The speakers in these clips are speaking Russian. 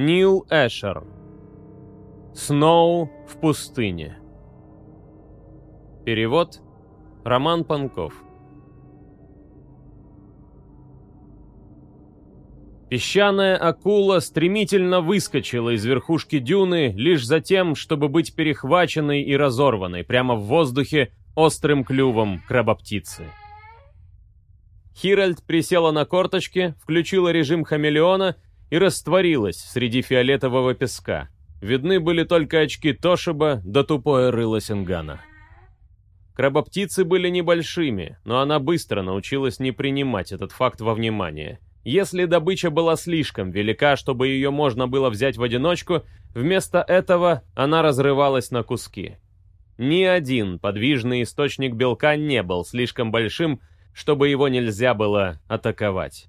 Нил Эшер. Сноу в пустыне. Перевод Роман Панков. Песчаная акула стремительно выскочила из верхушки дюны лишь за тем, чтобы быть перехваченной и разорванной прямо в воздухе острым клювом крабоптицы. Хиральд присела на корточки, включила режим хамелеона и растворилась среди фиолетового песка. Видны были только очки Тошиба да тупое рыло Сингана. Крабоптицы были небольшими, но она быстро научилась не принимать этот факт во внимание – если добыча была слишком велика, чтобы ее можно было взять в одиночку, вместо этого она разрывалась на куски. Ни один подвижный источник белка не был слишком большим, чтобы его нельзя было атаковать.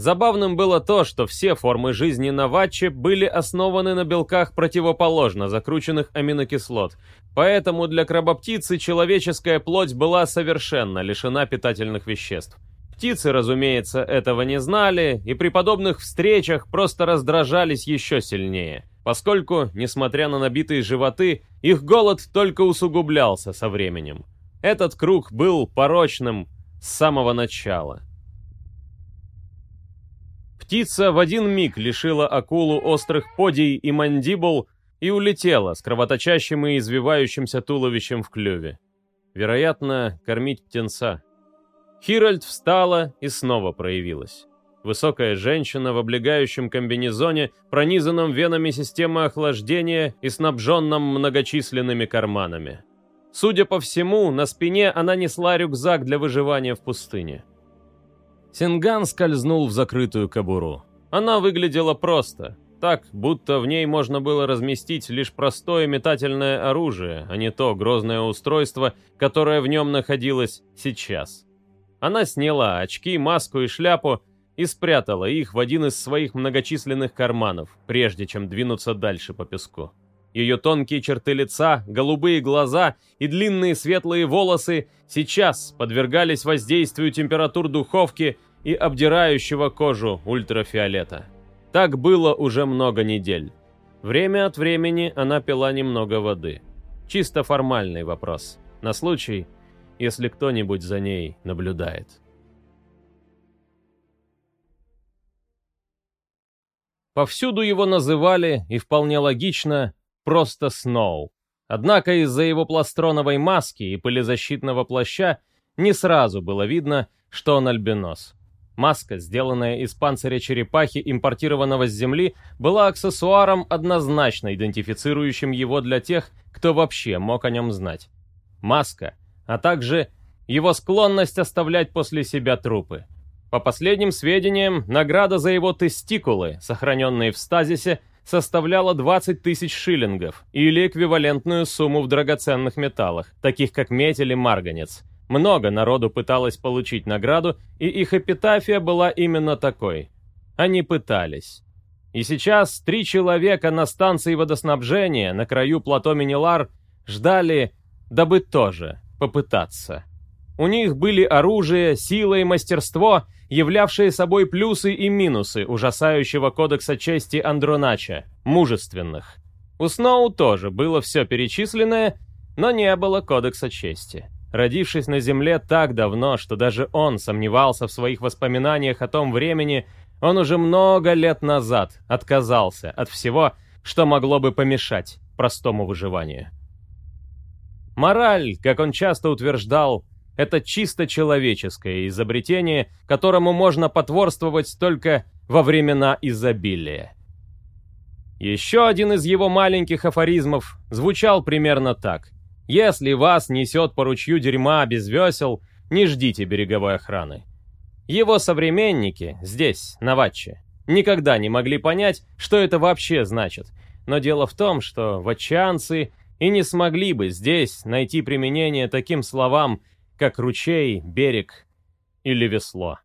Забавным было то, что все формы жизни на ватче были основаны на белках противоположно закрученных аминокислот, поэтому для крабоптицы человеческая плоть была совершенно лишена питательных веществ. Птицы, разумеется, этого не знали, и при подобных встречах просто раздражались еще сильнее, поскольку, несмотря на набитые животы, их голод только усугублялся со временем. Этот круг был порочным с самого начала. Птица в один миг лишила акулу острых подий и мандибул и улетела с кровоточащим и извивающимся туловищем в клюве. Вероятно, кормить птенца. Хиральд встала и снова проявилась. Высокая женщина в облегающем комбинезоне, пронизанном венами системы охлаждения и снабженном многочисленными карманами. Судя по всему, на спине она несла рюкзак для выживания в пустыне. Синган скользнул в закрытую кобуру. Она выглядела просто, так, будто в ней можно было разместить лишь простое метательное оружие, а не то грозное устройство, которое в нем находилось сейчас. Она сняла очки, маску и шляпу и спрятала их в один из своих многочисленных карманов, прежде чем двинуться дальше по песку. Ее тонкие черты лица, голубые глаза и длинные светлые волосы сейчас подвергались воздействию температур духовки и обдирающего кожу ультрафиолета. Так было уже много недель. Время от времени она пила немного воды. Чисто формальный вопрос. На случай, если кто-нибудь за ней наблюдает. Повсюду его называли, и вполне логично, просто Сноу. Однако из-за его пластроновой маски и пылезащитного плаща не сразу было видно, что он альбинос. Маска, сделанная из панциря черепахи, импортированного с Земли, была аксессуаром, однозначно идентифицирующим его для тех, кто вообще мог о нем знать. Маска а также его склонность оставлять после себя трупы. По последним сведениям, награда за его тестикулы, сохраненные в стазисе, составляла 20 тысяч шиллингов, или эквивалентную сумму в драгоценных металлах, таких как медь или марганец. Много народу пыталось получить награду, и их эпитафия была именно такой. Они пытались. И сейчас три человека на станции водоснабжения на краю плато Минилар ждали, дабы тоже попытаться. У них были оружие, сила и мастерство, являвшие собой плюсы и минусы ужасающего кодекса чести Андронача, мужественных. У Сноу тоже было все перечисленное, но не было кодекса чести. Родившись на Земле так давно, что даже он сомневался в своих воспоминаниях о том времени, он уже много лет назад отказался от всего, что могло бы помешать простому выживанию. Мораль, как он часто утверждал, это чисто человеческое изобретение, которому можно потворствовать только во времена изобилия. Еще один из его маленьких афоризмов звучал примерно так. «Если вас несет по ручью дерьма без весел, не ждите береговой охраны». Его современники здесь, на Ватче, никогда не могли понять, что это вообще значит. Но дело в том, что ватчанцы и не смогли бы здесь найти применение таким словам, как ручей, берег или весло.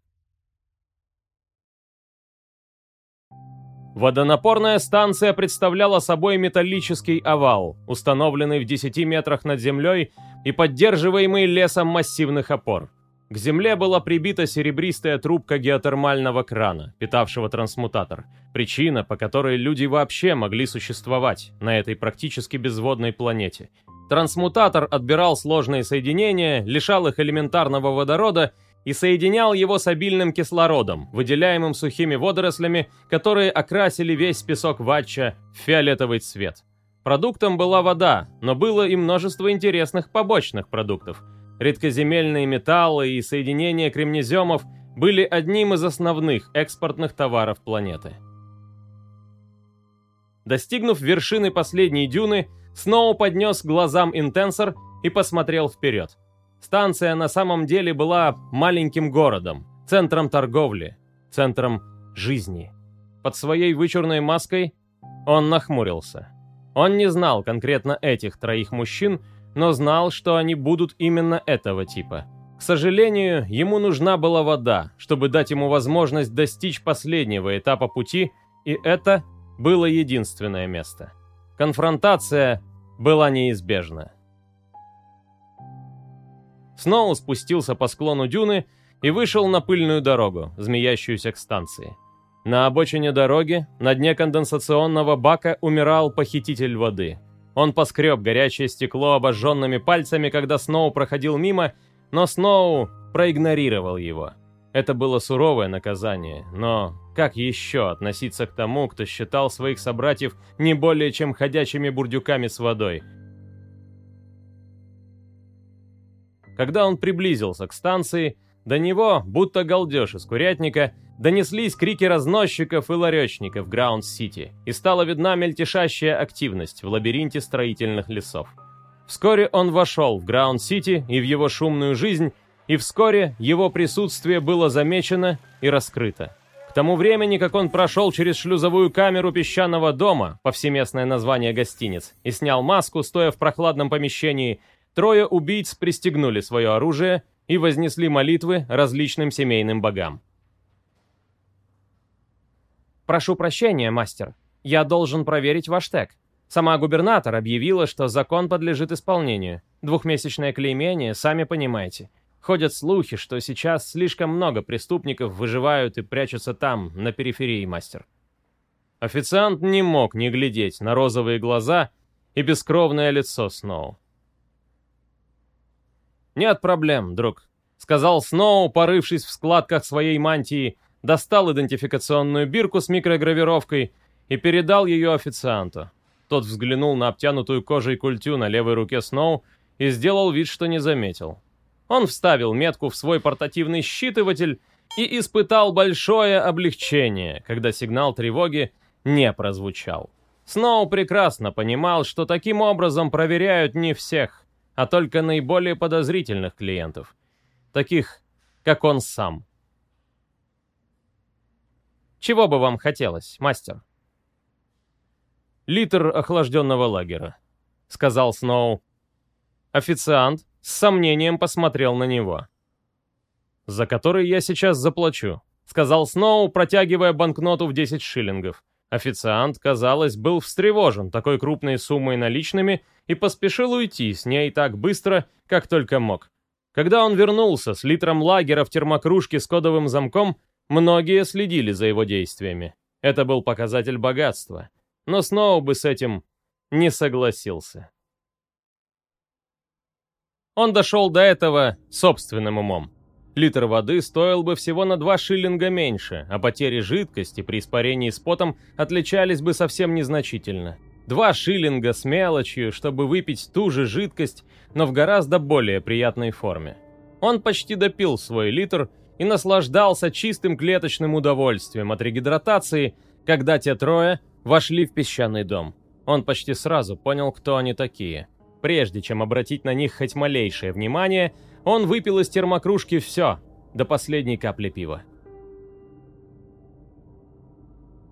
Водонапорная станция представляла собой металлический овал, установленный в 10 метрах над землей и поддерживаемый лесом массивных опор. К земле была прибита серебристая трубка геотермального крана, питавшего трансмутатор. Причина, по которой люди вообще могли существовать на этой практически безводной планете. Трансмутатор отбирал сложные соединения, лишал их элементарного водорода и соединял его с обильным кислородом, выделяемым сухими водорослями, которые окрасили весь песок ватча в фиолетовый цвет. Продуктом была вода, но было и множество интересных побочных продуктов – Редкоземельные металлы и соединения кремнеземов были одним из основных экспортных товаров планеты. Достигнув вершины последней дюны, Сноу поднес глазам интенсор и посмотрел вперед. Станция на самом деле была маленьким городом, центром торговли, центром жизни. Под своей вычурной маской он нахмурился. Он не знал конкретно этих троих мужчин, но знал, что они будут именно этого типа. К сожалению, ему нужна была вода, чтобы дать ему возможность достичь последнего этапа пути, и это было единственное место. Конфронтация была неизбежна. Сноу спустился по склону дюны и вышел на пыльную дорогу, змеящуюся к станции. На обочине дороги, на дне конденсационного бака, умирал похититель воды. Он поскреб горячее стекло обожженными пальцами, когда Сноу проходил мимо, но Сноу проигнорировал его. Это было суровое наказание, но как еще относиться к тому, кто считал своих собратьев не более чем ходячими бурдюками с водой? Когда он приблизился к станции, до него, будто галдеж из курятника, Донеслись крики разносчиков и ларечников Граунд-Сити, и стала видна мельтешащая активность в лабиринте строительных лесов. Вскоре он вошел в Граунд-Сити и в его шумную жизнь, и вскоре его присутствие было замечено и раскрыто. Тому времени, как он прошел через шлюзовую камеру песчаного дома, повсеместное название гостиниц, и снял маску, стоя в прохладном помещении, трое убийц пристегнули свое оружие и вознесли молитвы различным семейным богам. «Прошу прощения, мастер. Я должен проверить ваш тег. Сама губернатор объявила, что закон подлежит исполнению. Двухмесячное клеймение, сами понимаете. Ходят слухи, что сейчас слишком много преступников выживают и прячутся там, на периферии, мастер». Официант не мог не глядеть на розовые глаза и бескровное лицо Сноу. «Нет проблем, друг», — сказал Сноу, порывшись в складках своей мантии достал идентификационную бирку с микрогравировкой и передал ее официанту. Тот взглянул на обтянутую кожей культю на левой руке Сноу и сделал вид, что не заметил. Он вставил метку в свой портативный считыватель и испытал большое облегчение, когда сигнал тревоги не прозвучал. Сноу прекрасно понимал, что таким образом проверяют не всех, а только наиболее подозрительных клиентов. Таких, как он сам. Чего бы вам хотелось, мастер?» «Литр охлажденного лагера», — сказал Сноу. Официант с сомнением посмотрел на него. «За который я сейчас заплачу», — сказал Сноу, протягивая банкноту в 10 шиллингов. Официант, казалось, был встревожен такой крупной суммой наличными и поспешил уйти с ней так быстро, как только мог. Когда он вернулся с литром лагера в термокружке с кодовым замком, Многие следили за его действиями. Это был показатель богатства. Но Сноу бы с этим не согласился. Он дошел до этого собственным умом. Литр воды стоил бы всего на 2 шиллинга меньше, а потери жидкости при испарении с потом отличались бы совсем незначительно. Два шиллинга с мелочью, чтобы выпить ту же жидкость, но в гораздо более приятной форме. Он почти допил свой литр и наслаждался чистым клеточным удовольствием от регидратации, когда те трое вошли в песчаный дом. Он почти сразу понял, кто они такие. Прежде чем обратить на них хоть малейшее внимание, он выпил из термокружки все, до последней капли пива.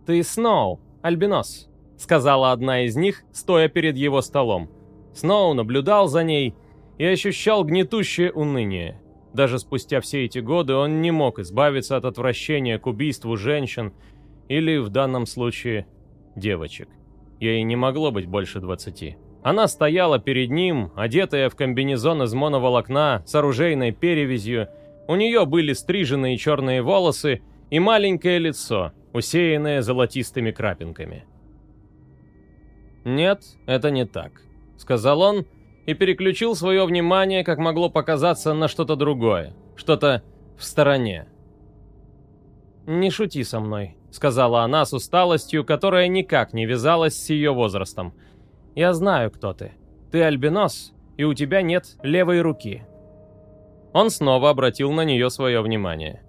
«Ты Сноу, Альбинос», — сказала одна из них, стоя перед его столом. Сноу наблюдал за ней и ощущал гнетущее уныние. Даже спустя все эти годы он не мог избавиться от отвращения к убийству женщин или, в данном случае, девочек. Ей не могло быть больше двадцати. Она стояла перед ним, одетая в комбинезон из моноволокна с оружейной перевязью, У нее были стриженные черные волосы и маленькое лицо, усеянное золотистыми крапинками. «Нет, это не так», — сказал он и переключил свое внимание, как могло показаться, на что-то другое, что-то в стороне. «Не шути со мной», — сказала она с усталостью, которая никак не вязалась с ее возрастом. «Я знаю, кто ты. Ты альбинос, и у тебя нет левой руки». Он снова обратил на нее свое внимание.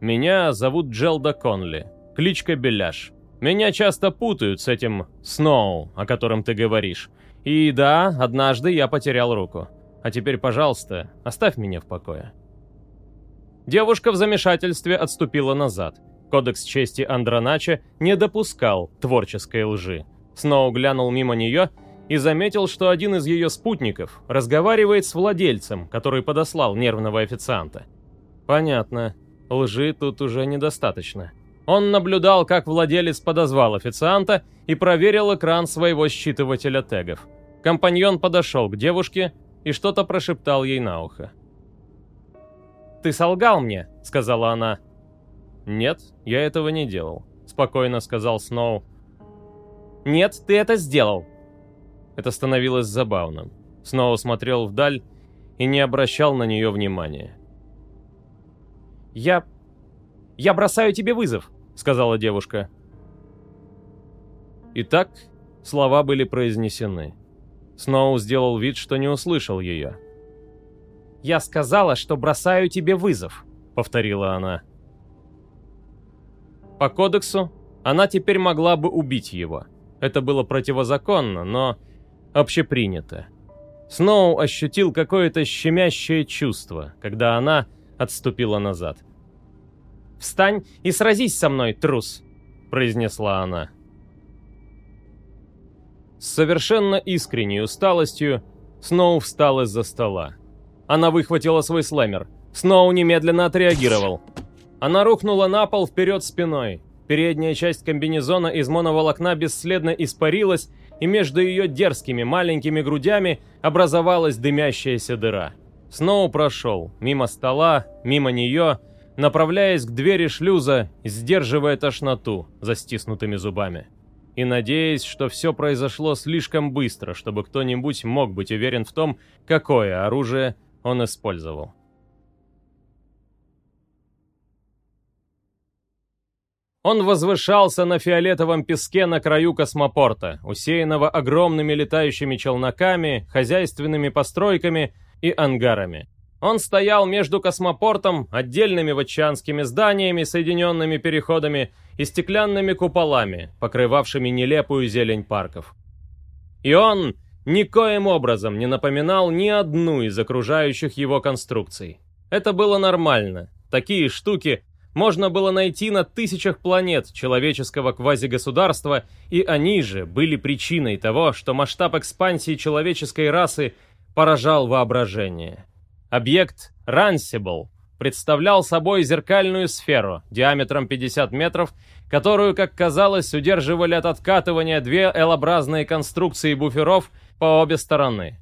«Меня зовут Джелда Конли, кличка Беляш. Меня часто путают с этим Сноу, о котором ты говоришь. И да, однажды я потерял руку. А теперь, пожалуйста, оставь меня в покое». Девушка в замешательстве отступила назад. Кодекс чести Андронача не допускал творческой лжи. Сноу глянул мимо нее и заметил, что один из ее спутников разговаривает с владельцем, который подослал нервного официанта. Понятно, лжи тут уже недостаточно. Он наблюдал, как владелец подозвал официанта и проверил экран своего считывателя тегов. Компаньон подошел к девушке и что-то прошептал ей на ухо. «Ты солгал мне», — сказала она. «Нет, я этого не делал», — спокойно сказал Сноу. «Нет, ты это сделал». Это становилось забавным. Сноу смотрел вдаль и не обращал на нее внимания. «Я... я бросаю тебе вызов», — сказала девушка. Итак, слова были произнесены. Сноу сделал вид, что не услышал ее. «Я сказала, что бросаю тебе вызов», — повторила она. По кодексу, она теперь могла бы убить его. Это было противозаконно, но общепринято. Сноу ощутил какое-то щемящее чувство, когда она отступила назад. «Встань и сразись со мной, трус!» — произнесла она. С совершенно искренней усталостью Сноу встал из-за стола. Она выхватила свой слэмер. Сноу немедленно отреагировал. Она рухнула на пол вперед спиной. Передняя часть комбинезона из моноволокна бесследно испарилась, и между ее дерзкими маленькими грудями образовалась дымящаяся дыра. Сноу прошел, мимо стола, мимо нее, направляясь к двери шлюза, сдерживая тошноту за стиснутыми зубами. И надеясь, что все произошло слишком быстро, чтобы кто-нибудь мог быть уверен в том, какое оружие он использовал. Он возвышался на фиолетовом песке на краю космопорта, усеянного огромными летающими челноками, хозяйственными постройками и ангарами. Он стоял между космопортом, отдельными ватчанскими зданиями, соединенными переходами и стеклянными куполами, покрывавшими нелепую зелень парков. И он никоим образом не напоминал ни одну из окружающих его конструкций. Это было нормально. Такие штуки можно было найти на тысячах планет человеческого квазигосударства, и они же были причиной того, что масштаб экспансии человеческой расы поражал воображение. Объект Рансибл представлял собой зеркальную сферу диаметром 50 метров которую, как казалось, удерживали от откатывания две L-образные конструкции буферов по обе стороны.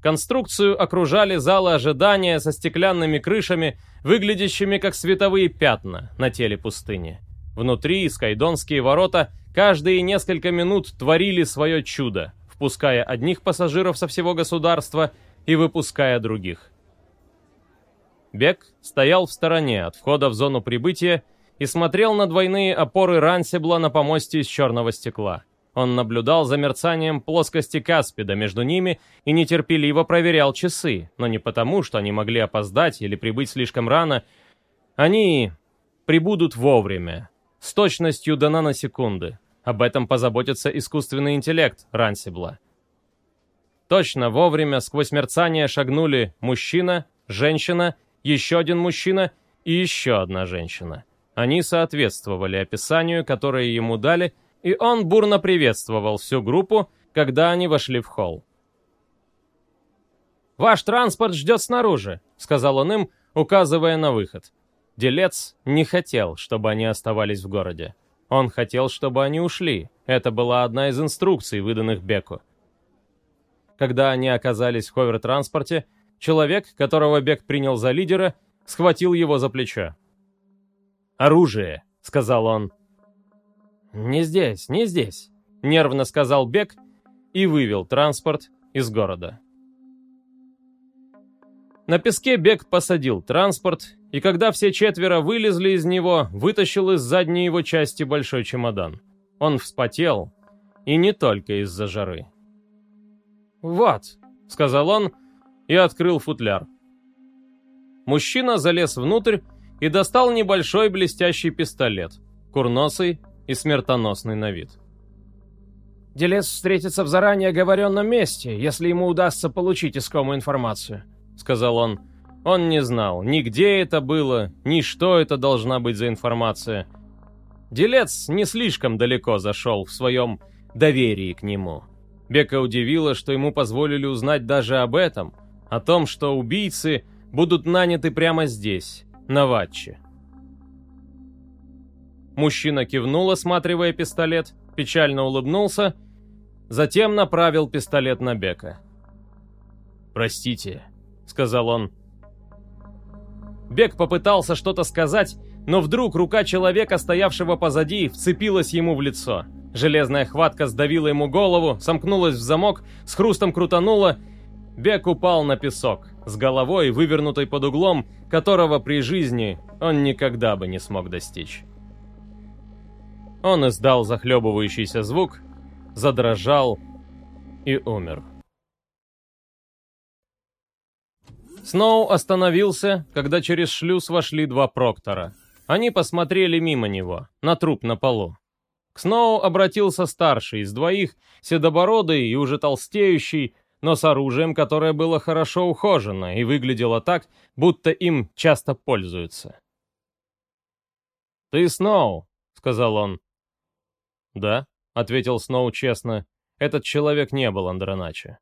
Конструкцию окружали залы ожидания со стеклянными крышами, выглядящими как световые пятна на теле пустыни. Внутри скайдонские ворота каждые несколько минут творили свое чудо, впуская одних пассажиров со всего государства и выпуская других. Бек стоял в стороне от входа в зону прибытия и смотрел на двойные опоры Рансибла на помосте из черного стекла. Он наблюдал за мерцанием плоскости Каспида между ними и нетерпеливо проверял часы, но не потому, что они могли опоздать или прибыть слишком рано. Они прибудут вовремя, с точностью до наносекунды. Об этом позаботится искусственный интеллект Рансибла. Точно вовремя сквозь мерцание шагнули мужчина, женщина, еще один мужчина и еще одна женщина. Они соответствовали описанию, которое ему дали, и он бурно приветствовал всю группу, когда они вошли в холл. «Ваш транспорт ждет снаружи», — сказал он им, указывая на выход. Делец не хотел, чтобы они оставались в городе. Он хотел, чтобы они ушли. Это была одна из инструкций, выданных Беку. Когда они оказались в ховер-транспорте, Человек, которого Бек принял за лидера, схватил его за плечо. «Оружие», — сказал он. «Не здесь, не здесь», — нервно сказал Бек и вывел транспорт из города. На песке Бек посадил транспорт, и когда все четверо вылезли из него, вытащил из задней его части большой чемодан. Он вспотел, и не только из-за жары. «Вот», — сказал он и открыл футляр. Мужчина залез внутрь и достал небольшой блестящий пистолет, курносый и смертоносный на вид. «Делец встретится в заранее оговоренном месте, если ему удастся получить искомую информацию», — сказал он. Он не знал, ни где это было, ни что это должна быть за информация. Делец не слишком далеко зашел в своем доверии к нему. Бека удивило, что ему позволили узнать даже об этом, о том, что убийцы будут наняты прямо здесь, на Ватче. Мужчина кивнул, осматривая пистолет, печально улыбнулся, затем направил пистолет на Бека. «Простите», — сказал он. Бек попытался что-то сказать, но вдруг рука человека, стоявшего позади, вцепилась ему в лицо. Железная хватка сдавила ему голову, сомкнулась в замок, с хрустом крутанула. Бек упал на песок, с головой, вывернутой под углом, которого при жизни он никогда бы не смог достичь. Он издал захлебывающийся звук, задрожал и умер. Сноу остановился, когда через шлюз вошли два проктора. Они посмотрели мимо него, на труп на полу. К Сноу обратился старший из двоих, седобородый и уже толстеющий, но с оружием, которое было хорошо ухожено и выглядело так, будто им часто пользуются. «Ты Сноу», — сказал он. «Да», — ответил Сноу честно, — «этот человек не был Андроначи».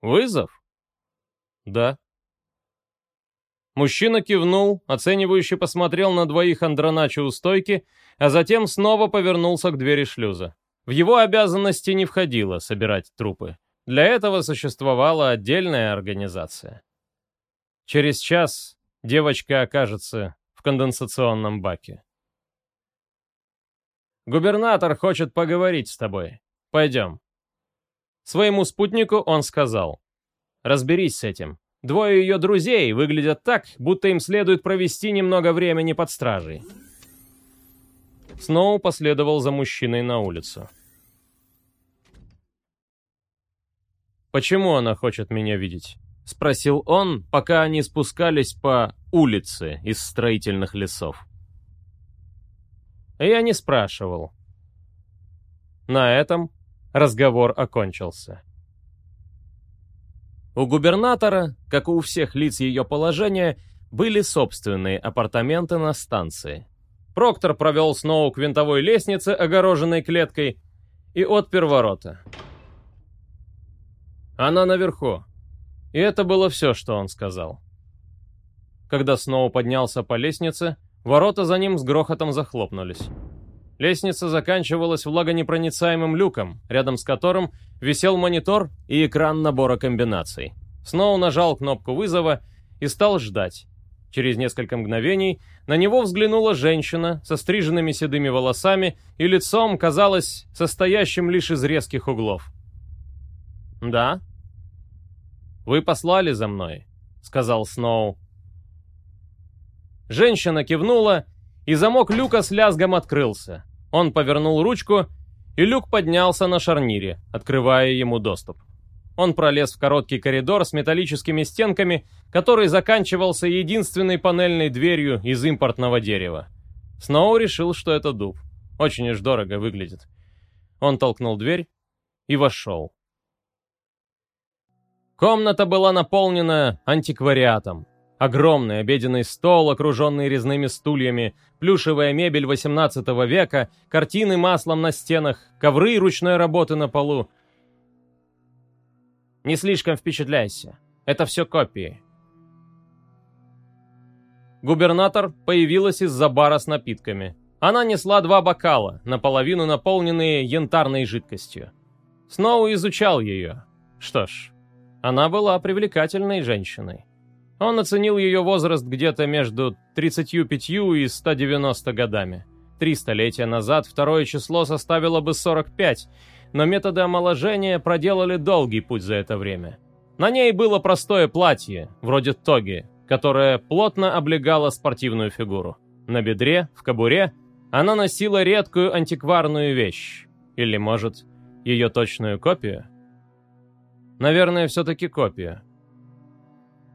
«Вызов?» «Да». Мужчина кивнул, оценивающе посмотрел на двоих Андроначи у стойки, а затем снова повернулся к двери шлюза. В его обязанности не входило собирать трупы. Для этого существовала отдельная организация. Через час девочка окажется в конденсационном баке. «Губернатор хочет поговорить с тобой. Пойдем». Своему спутнику он сказал. «Разберись с этим. Двое ее друзей выглядят так, будто им следует провести немного времени под стражей». Сноу последовал за мужчиной на улицу. «Почему она хочет меня видеть?» — спросил он, пока они спускались по улице из строительных лесов. Я не спрашивал. На этом разговор окончился. У губернатора, как у всех лиц ее положения, были собственные апартаменты на станции. Проктор провел Сноу к винтовой лестнице, огороженной клеткой, и отпер ворота. Она наверху. И это было все, что он сказал. Когда Сноу поднялся по лестнице, ворота за ним с грохотом захлопнулись. Лестница заканчивалась влагонепроницаемым люком, рядом с которым висел монитор и экран набора комбинаций. Сноу нажал кнопку вызова и стал ждать. Через несколько мгновений на него взглянула женщина со стриженными седыми волосами и лицом, казалось, состоящим лишь из резких углов. «Да?» «Вы послали за мной», — сказал Сноу. Женщина кивнула, и замок люка с лязгом открылся. Он повернул ручку, и люк поднялся на шарнире, открывая ему доступ. Он пролез в короткий коридор с металлическими стенками, который заканчивался единственной панельной дверью из импортного дерева. Сноу решил, что это дуб. Очень уж дорого выглядит. Он толкнул дверь и вошел. Комната была наполнена антиквариатом. Огромный обеденный стол, окруженный резными стульями, плюшевая мебель 18 века, картины маслом на стенах, ковры ручной работы на полу — не слишком впечатляйся. Это все копии. Губернатор появилась из-за бара с напитками. Она несла два бокала, наполовину наполненные янтарной жидкостью. Сноу изучал ее. Что ж, Она была привлекательной женщиной. Он оценил ее возраст где-то между 35 и 190 годами. Три столетия назад второе число составило бы 45, но методы омоложения проделали долгий путь за это время. На ней было простое платье, вроде тоги, которое плотно облегало спортивную фигуру. На бедре, в кобуре, она носила редкую антикварную вещь. Или, может, ее точную копию? Наверное, все-таки копия.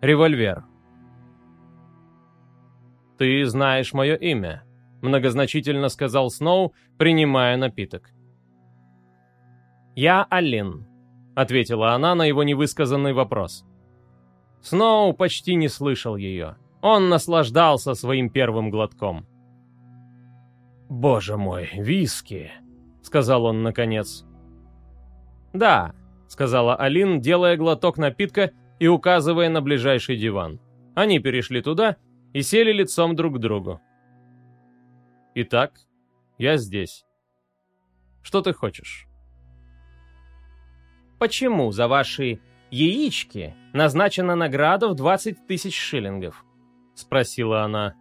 Револьвер. «Ты знаешь мое имя», — многозначительно сказал Сноу, принимая напиток. «Я Алин», — ответила она на его невысказанный вопрос. Сноу почти не слышал ее. Он наслаждался своим первым глотком. «Боже мой, виски!» — сказал он наконец. «Да», — сказала Алин, делая глоток напитка и указывая на ближайший диван. Они перешли туда и сели лицом друг к другу. «Итак, я здесь. Что ты хочешь?» Почему за ваши яички назначена награда в 20 тысяч шиллингов?» — спросила она.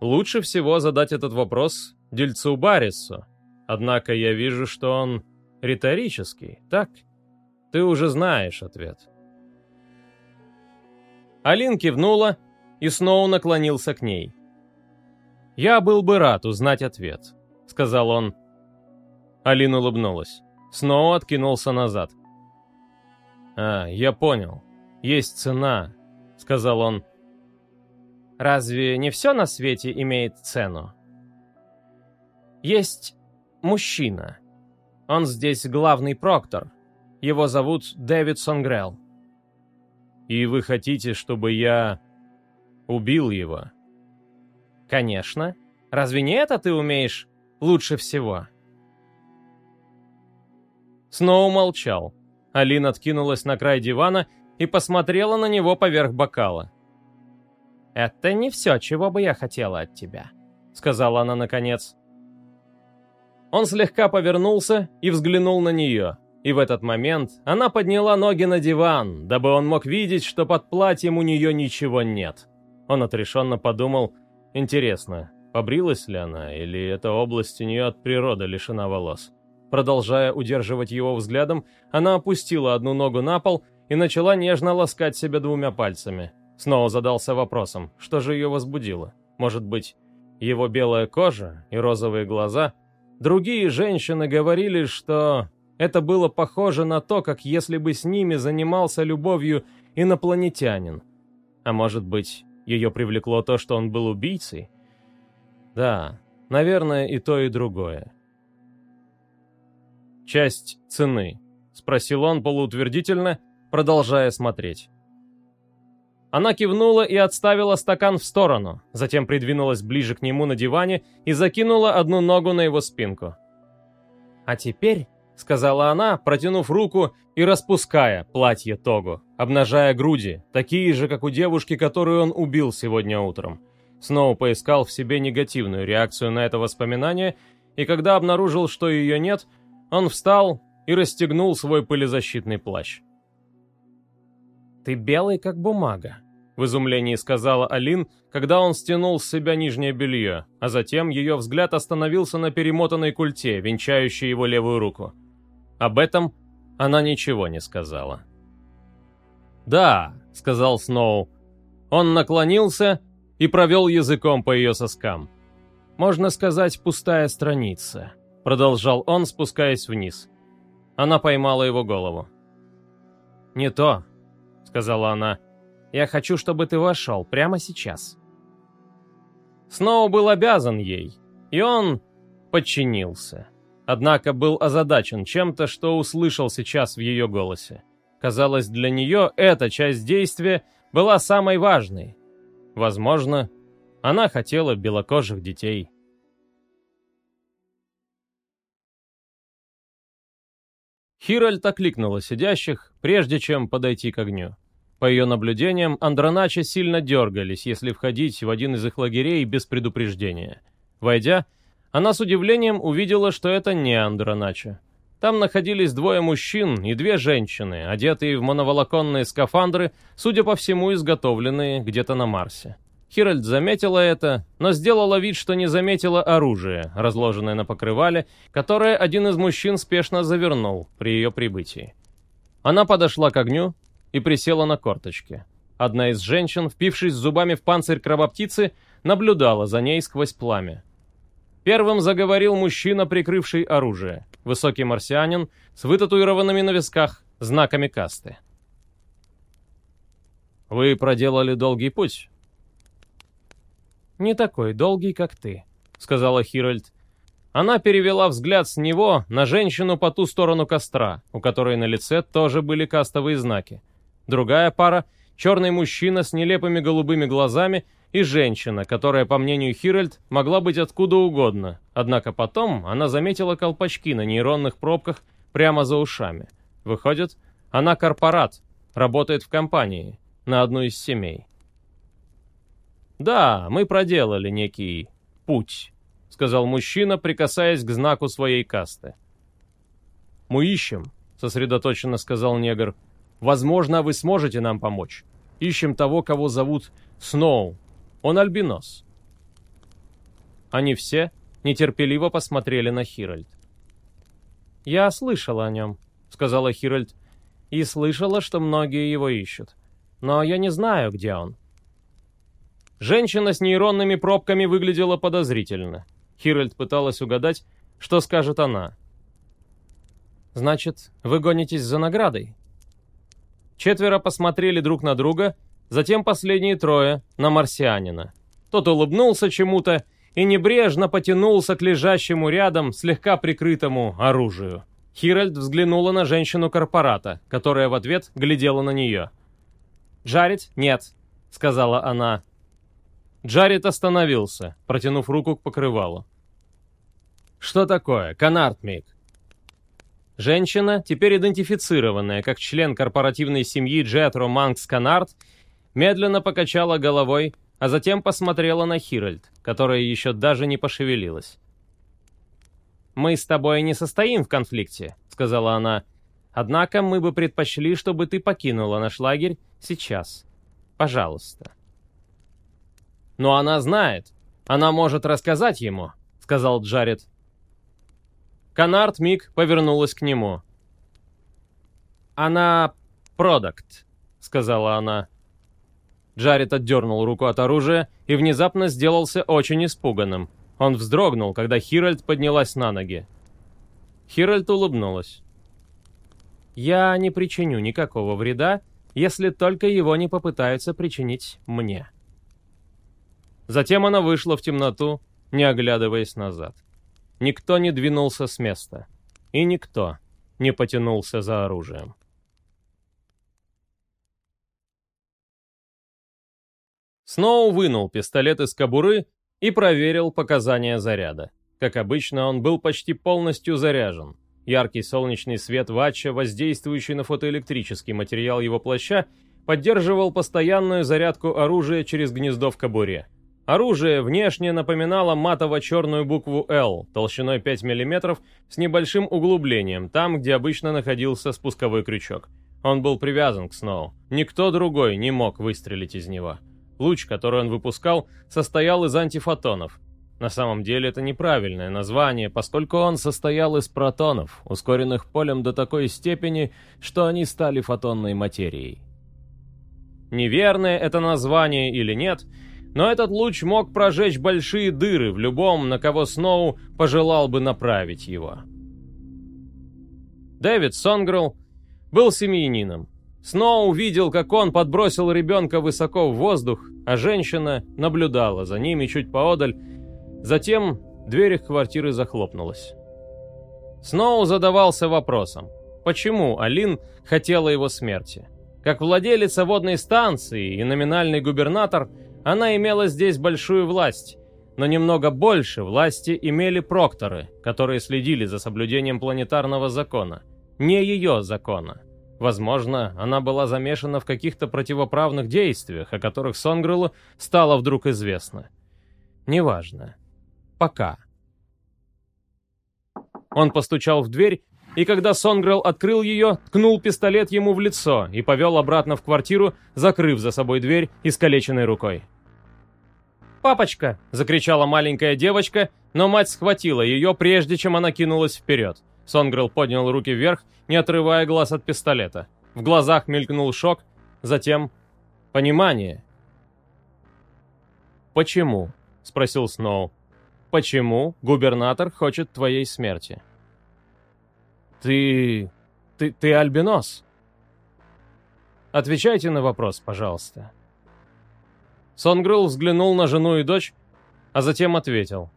«Лучше всего задать этот вопрос дельцу Баррису. Однако я вижу, что он риторический, так? Ты уже знаешь ответ». Алин кивнула и снова наклонился к ней. «Я был бы рад узнать ответ», — сказал он. Алин улыбнулась. Снова откинулся назад. «А, я понял. Есть цена», — сказал он. «Разве не все на свете имеет цену?» «Есть мужчина. Он здесь главный проктор. Его зовут Дэвид Сонгрелл». «И вы хотите, чтобы я убил его?» «Конечно. Разве не это ты умеешь лучше всего?» Сноу молчал. Алин откинулась на край дивана и посмотрела на него поверх бокала. «Это не все, чего бы я хотела от тебя», — сказала она наконец. Он слегка повернулся и взглянул на нее, и в этот момент она подняла ноги на диван, дабы он мог видеть, что под платьем у нее ничего нет. Он отрешенно подумал, интересно, побрилась ли она, или эта область у нее от природы лишена волос. Продолжая удерживать его взглядом, она опустила одну ногу на пол и начала нежно ласкать себя двумя пальцами. Снова задался вопросом, что же ее возбудило? Может быть, его белая кожа и розовые глаза? Другие женщины говорили, что это было похоже на то, как если бы с ними занимался любовью инопланетянин. А может быть, ее привлекло то, что он был убийцей? Да, наверное, и то, и другое. «Часть цены?» — спросил он полуутвердительно, продолжая смотреть. Она кивнула и отставила стакан в сторону, затем придвинулась ближе к нему на диване и закинула одну ногу на его спинку. «А теперь», — сказала она, протянув руку и распуская платье Тогу, обнажая груди, такие же, как у девушки, которую он убил сегодня утром. Снова поискал в себе негативную реакцию на это воспоминание, и когда обнаружил, что ее нет, — он встал и расстегнул свой пылезащитный плащ. «Ты белый, как бумага», — в изумлении сказала Алин, когда он стянул с себя нижнее белье, а затем ее взгляд остановился на перемотанной культе, венчающей его левую руку. Об этом она ничего не сказала. «Да», — сказал Сноу. Он наклонился и провел языком по ее соскам. «Можно сказать, пустая страница». Продолжал он, спускаясь вниз. Она поймала его голову. «Не то», — сказала она. «Я хочу, чтобы ты вошел прямо сейчас». Сноу был обязан ей, и он подчинился. Однако был озадачен чем-то, что услышал сейчас в ее голосе. Казалось, для нее эта часть действия была самой важной. Возможно, она хотела белокожих детей. Хиральд окликнула сидящих, прежде чем подойти к огню. По ее наблюдениям, андроначи сильно дергались, если входить в один из их лагерей без предупреждения. Войдя, она с удивлением увидела, что это не андронача. Там находились двое мужчин и две женщины, одетые в моноволоконные скафандры, судя по всему, изготовленные где-то на Марсе. Хиральд заметила это, но сделала вид, что не заметила оружие, разложенное на покрывале, которое один из мужчин спешно завернул при ее прибытии. Она подошла к огню и присела на корточки. Одна из женщин, впившись зубами в панцирь крабоптицы, наблюдала за ней сквозь пламя. Первым заговорил мужчина, прикрывший оружие. Высокий марсианин с вытатуированными на висках знаками касты. «Вы проделали долгий путь?» «Не такой долгий, как ты», — сказала Хиральд. Она перевела взгляд с него на женщину по ту сторону костра, у которой на лице тоже были кастовые знаки. Другая пара — черный мужчина с нелепыми голубыми глазами и женщина, которая, по мнению Хиральд, могла быть откуда угодно, однако потом она заметила колпачки на нейронных пробках прямо за ушами. Выходит, она корпорат, работает в компании, на одну из семей. «Да, мы проделали некий путь», — сказал мужчина, прикасаясь к знаку своей касты. «Мы ищем», — сосредоточенно сказал негр. «Возможно, вы сможете нам помочь. Ищем того, кого зовут Сноу, он альбинос». Они все нетерпеливо посмотрели на Хиральд. «Я слышала о нем», — сказала Хиральд, — «и слышала, что многие его ищут. Но я не знаю, где он». Женщина с нейронными пробками выглядела подозрительно. Хиральд пыталась угадать, что скажет она. «Значит, вы гонитесь за наградой?» Четверо посмотрели друг на друга, затем последние трое на марсианина. Тот улыбнулся чему-то и небрежно потянулся к лежащему рядом, слегка прикрытому оружию. Хиральд взглянула на женщину корпората, которая в ответ глядела на нее. «Джаред, нет», — сказала она. Джаред остановился, протянув руку к покрывалу. «Что такое, Канартмейк?» Женщина, теперь идентифицированная как член корпоративной семьи Джетро Манкс Канарт, медленно покачала головой, а затем посмотрела на Хиральд, которая еще даже не пошевелилась. «Мы с тобой не состоим в конфликте», — сказала она. «Однако мы бы предпочли, чтобы ты покинула наш лагерь сейчас. Пожалуйста». «Но она знает. Она может рассказать ему», — сказал Джаред. Канард миг повернулась к нему. «Она продукт», — сказала она. Джаред отдернул руку от оружия и внезапно сделался очень испуганным. Он вздрогнул, когда Хиральд поднялась на ноги. Хиральд улыбнулась. «Я не причиню никакого вреда, если только его не попытаются причинить мне». Затем она вышла в темноту, не оглядываясь назад. Никто не двинулся с места. И никто не потянулся за оружием. Сноу вынул пистолет из кобуры и проверил показания заряда. Как обычно, он был почти полностью заряжен. Яркий солнечный свет ватча, воздействующий на фотоэлектрический материал его плаща, поддерживал постоянную зарядку оружия через гнездо в кобуре. Оружие внешне напоминало матово-черную букву «Л» толщиной 5 мм с небольшим углублением, там, где обычно находился спусковой крючок. Он был привязан к Сноу. Никто другой не мог выстрелить из него. Луч, который он выпускал, состоял из антифотонов. На самом деле это неправильное название, поскольку он состоял из протонов, ускоренных полем до такой степени, что они стали фотонной материей. Неверное это название или нет, но этот луч мог прожечь большие дыры в любом, на кого Сноу пожелал бы направить его. Дэвид Сонгрелл был семьянином. Сноу увидел, как он подбросил ребенка высоко в воздух, а женщина наблюдала за ними чуть поодаль. Затем дверь их квартиры захлопнулась. Сноу задавался вопросом, почему Алин хотела его смерти. Как владелица водной станции и номинальный губернатор, она имела здесь большую власть, но немного больше власти имели прокторы, которые следили за соблюдением планетарного закона, не ее закона. Возможно, она была замешана в каких-то противоправных действиях, о которых Сонгрелу стало вдруг известно. Неважно. Пока. Он постучал в дверь и когда Сонгрел открыл ее, ткнул пистолет ему в лицо и повел обратно в квартиру, закрыв за собой дверь искалеченной рукой. «Папочка!» — закричала маленькая девочка, но мать схватила ее, прежде чем она кинулась вперед. Сонгрел поднял руки вверх, не отрывая глаз от пистолета. В глазах мелькнул шок, затем понимание. «Почему?» — спросил Сноу. «Почему губернатор хочет твоей смерти?» «Ты... ты... ты альбинос?» «Отвечайте на вопрос, пожалуйста». Сонгрыл взглянул на жену и дочь, а затем ответил.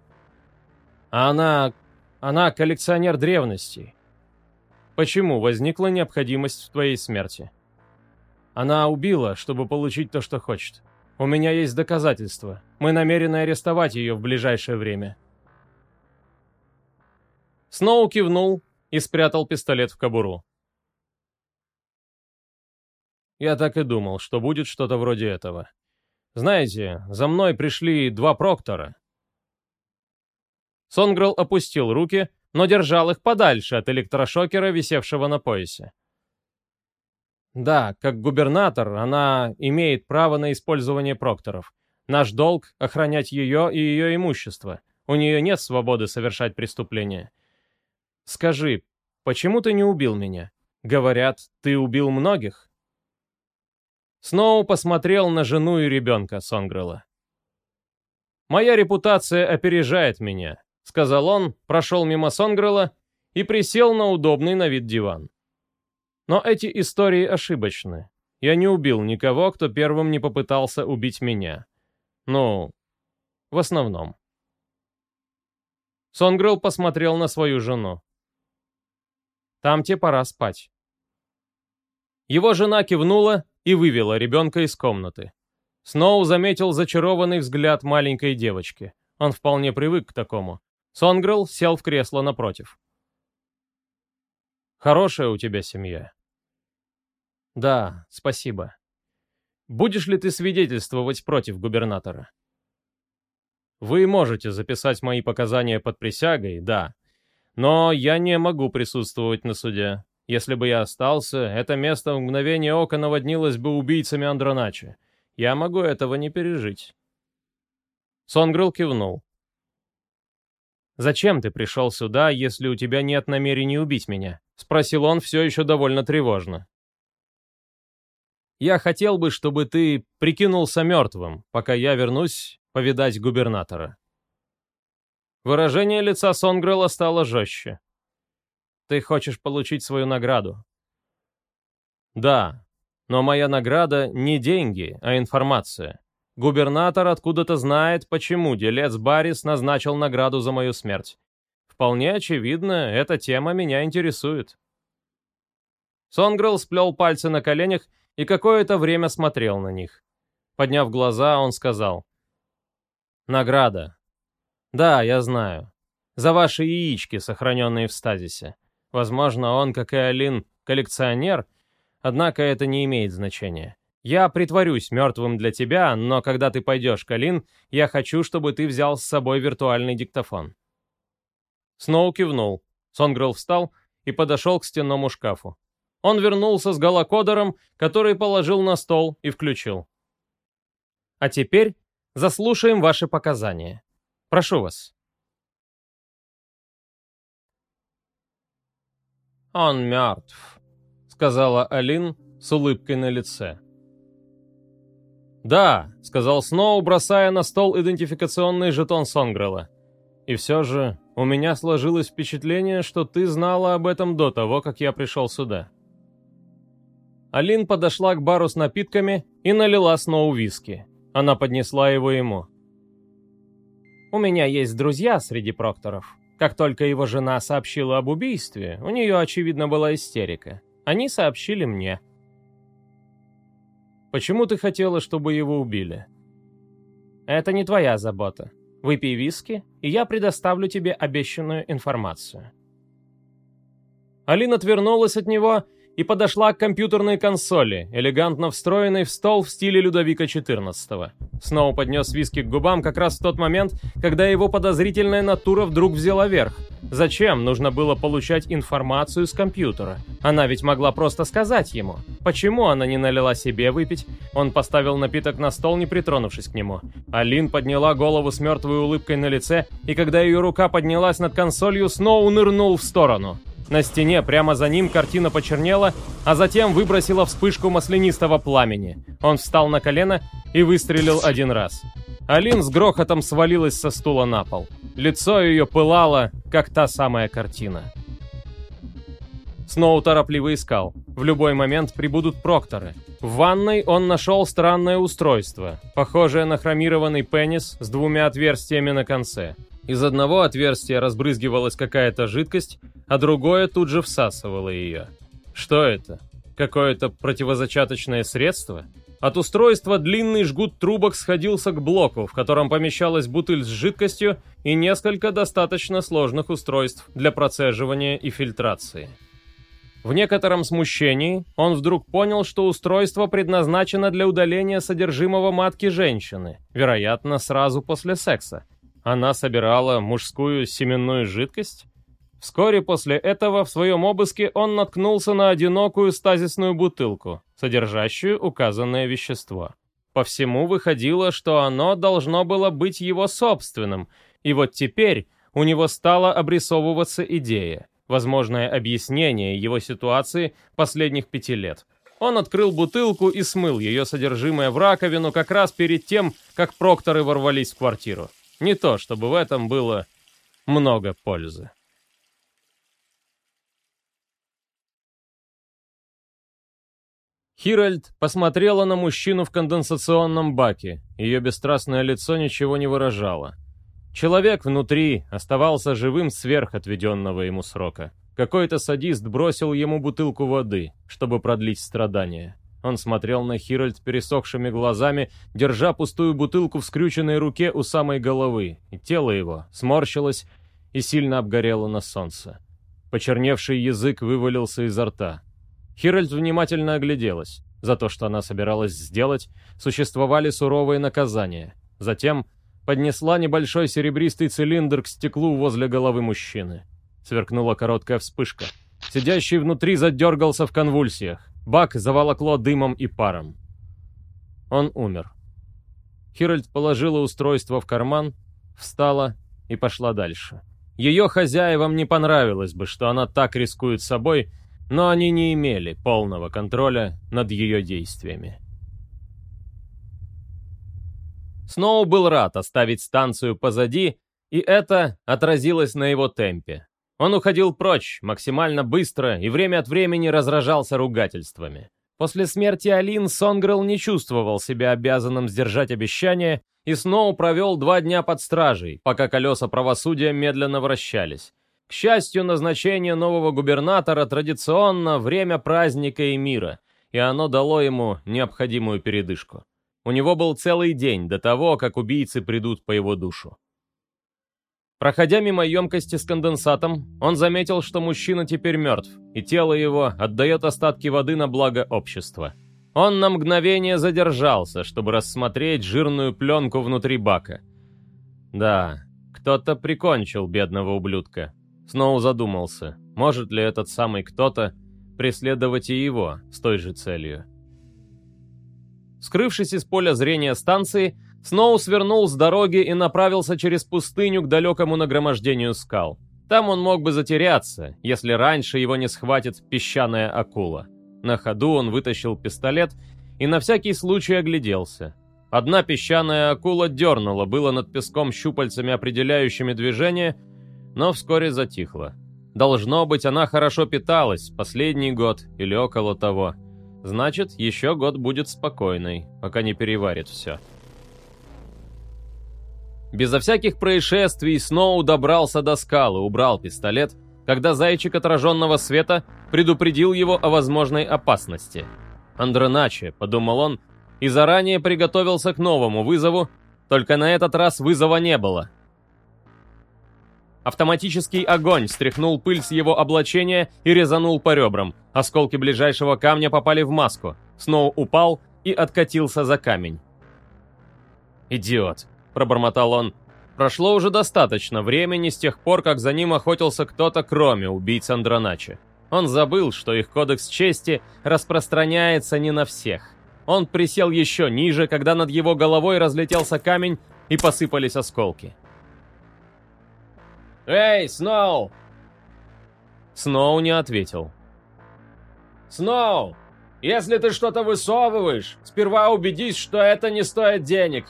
«А она... она коллекционер древностей. Почему возникла необходимость в твоей смерти?» «Она убила, чтобы получить то, что хочет. У меня есть доказательства. Мы намерены арестовать ее в ближайшее время». Сноу кивнул и спрятал пистолет в кобуру. «Я так и думал, что будет что-то вроде этого», знаете, за мной пришли два проктора». Сонгрел опустил руки, но держал их подальше от электрошокера, висевшего на поясе. «Да, как губернатор, она имеет право на использование прокторов. Наш долг — охранять ее и ее имущество. У нее нет свободы совершать преступления. Скажи, почему ты не убил меня? Говорят, ты убил многих?» Сноу посмотрел на жену и ребенка Сонгрелла. «Моя репутация опережает меня», — сказал он, прошел мимо Сонгрелла и присел на удобный на вид диван. «Но эти истории ошибочны. Я не убил никого, кто первым не попытался убить меня. Ну, в основном». Сонгрелл посмотрел на свою жену. «Там тебе пора спать». Его жена кивнула и вывела ребенка из комнаты. Сноу заметил зачарованный взгляд маленькой девочки. Он вполне привык к такому. Сонгрел сел в кресло напротив. «Хорошая у тебя семья». «Да, спасибо. Будешь ли ты свидетельствовать против губернатора?» «Вы можете записать мои показания под присягой, да. Но я не могу присутствовать на суде. Если бы я остался, это место в мгновение ока наводнилось бы убийцами Андроначи. Я могу этого не пережить. Сонгрыл кивнул. «Зачем ты пришел сюда, если у тебя нет намерений убить меня?» — спросил он все еще довольно тревожно. «Я хотел бы, чтобы ты прикинулся мертвым, пока я вернусь повидать губернатора». Выражение лица Сонгрелла стало жестче. Ты хочешь получить свою награду. Да, но моя награда не деньги, а информация. Губернатор откуда-то знает, почему делец Барис назначил награду за мою смерть. Вполне очевидно, эта тема меня интересует. Сонгрелл сплел пальцы на коленях и какое-то время смотрел на них. Подняв глаза, он сказал. «Награда. Да, я знаю. За ваши яички, сохраненные в стазисе. Возможно, он, как и Алин, коллекционер, однако это не имеет значения. Я притворюсь мертвым для тебя, но когда ты пойдешь к Алин, я хочу, чтобы ты взял с собой виртуальный диктофон». Сноу кивнул. Сонгрелл встал и подошел к стенному шкафу. Он вернулся с голокодером, который положил на стол и включил. «А теперь заслушаем ваши показания. Прошу вас». «Он мертв», — сказала Алин с улыбкой на лице. «Да», — сказал Сноу, бросая на стол идентификационный жетон Сонгрелла. «И все же у меня сложилось впечатление, что ты знала об этом до того, как я пришел сюда». Алин подошла к бару с напитками и налила Сноу виски. Она поднесла его ему. «У меня есть друзья среди прокторов», как только его жена сообщила об убийстве, у нее, очевидно, была истерика. Они сообщили мне. «Почему ты хотела, чтобы его убили?» «Это не твоя забота. Выпей виски, и я предоставлю тебе обещанную информацию». Алина отвернулась от него и подошла к компьютерной консоли, элегантно встроенной в стол в стиле Людовика XIV. Сноу поднес виски к губам как раз в тот момент, когда его подозрительная натура вдруг взяла верх. Зачем нужно было получать информацию с компьютера? Она ведь могла просто сказать ему. Почему она не налила себе выпить? Он поставил напиток на стол, не притронувшись к нему. Алин подняла голову с мертвой улыбкой на лице, и когда ее рука поднялась над консолью, Сноу нырнул в сторону. На стене прямо за ним картина почернела, а затем выбросила вспышку маслянистого пламени. Он встал на колено и выстрелил один раз. Алин с грохотом свалилась со стула на пол. Лицо ее пылало, как та самая картина. Сноу торопливо искал. В любой момент прибудут прокторы. В ванной он нашел странное устройство, похожее на хромированный пенис с двумя отверстиями на конце. Из одного отверстия разбрызгивалась какая-то жидкость, а другое тут же всасывало ее. Что это? Какое-то противозачаточное средство? От устройства длинный жгут трубок сходился к блоку, в котором помещалась бутыль с жидкостью и несколько достаточно сложных устройств для процеживания и фильтрации. В некотором смущении он вдруг понял, что устройство предназначено для удаления содержимого матки женщины, вероятно, сразу после секса. Она собирала мужскую семенную жидкость? Вскоре после этого в своем обыске он наткнулся на одинокую стазисную бутылку, содержащую указанное вещество. По всему выходило, что оно должно было быть его собственным, и вот теперь у него стала обрисовываться идея, возможное объяснение его ситуации последних пяти лет. Он открыл бутылку и смыл ее содержимое в раковину как раз перед тем, как прокторы ворвались в квартиру. Не то, чтобы в этом было много пользы. Хиральд посмотрела на мужчину в конденсационном баке. Ее бесстрастное лицо ничего не выражало. Человек внутри оставался живым сверх отведенного ему срока. Какой-то садист бросил ему бутылку воды, чтобы продлить страдания. Он смотрел на Хиральд пересохшими глазами, держа пустую бутылку в скрюченной руке у самой головы, и тело его сморщилось и сильно обгорело на солнце. Почерневший язык вывалился изо рта. Хиральд внимательно огляделась. За то, что она собиралась сделать, существовали суровые наказания. Затем поднесла небольшой серебристый цилиндр к стеклу возле головы мужчины. Сверкнула короткая вспышка. Сидящий внутри задергался в конвульсиях. Бак заволокло дымом и паром. Он умер. Хиральд положила устройство в карман, встала и пошла дальше. Ее хозяевам не понравилось бы, что она так рискует собой, но они не имели полного контроля над ее действиями. Сноу был рад оставить станцию позади, и это отразилось на его темпе. Он уходил прочь, максимально быстро, и время от времени разражался ругательствами. После смерти Алин Сонгрелл не чувствовал себя обязанным сдержать обещание, и Сноу провел два дня под стражей, пока колеса правосудия медленно вращались. К счастью, назначение нового губернатора традиционно время праздника и мира, и оно дало ему необходимую передышку. У него был целый день до того, как убийцы придут по его душу. Проходя мимо емкости с конденсатом, он заметил, что мужчина теперь мертв, и тело его отдает остатки воды на благо общества. Он на мгновение задержался, чтобы рассмотреть жирную пленку внутри бака. Да, кто-то прикончил бедного ублюдка. Сноу задумался, может ли этот самый кто-то преследовать и его с той же целью. Скрывшись из поля зрения станции, Сноу свернул с дороги и направился через пустыню к далекому нагромождению скал. Там он мог бы затеряться, если раньше его не схватит песчаная акула. На ходу он вытащил пистолет и на всякий случай огляделся. Одна песчаная акула дернула было над песком щупальцами, определяющими движение, но вскоре затихла. Должно быть, она хорошо питалась последний год или около того. Значит, еще год будет спокойный, пока не переварит все. Безо всяких происшествий Сноу добрался до скалы, убрал пистолет, когда зайчик отраженного света предупредил его о возможной опасности. «Андроначе», — подумал он, и заранее приготовился к новому вызову, только на этот раз вызова не было. Автоматический огонь стряхнул пыль с его облачения и резанул по ребрам. Осколки ближайшего камня попали в маску. Сноу упал и откатился за камень. «Идиот!» – пробормотал он. Прошло уже достаточно времени с тех пор, как за ним охотился кто-то, кроме убийц Андроначи. Он забыл, что их кодекс чести распространяется не на всех. Он присел еще ниже, когда над его головой разлетелся камень и посыпались осколки. «Эй, Сноу!» Сноу не ответил. «Сноу, если ты что-то высовываешь, сперва убедись, что это не стоит денег».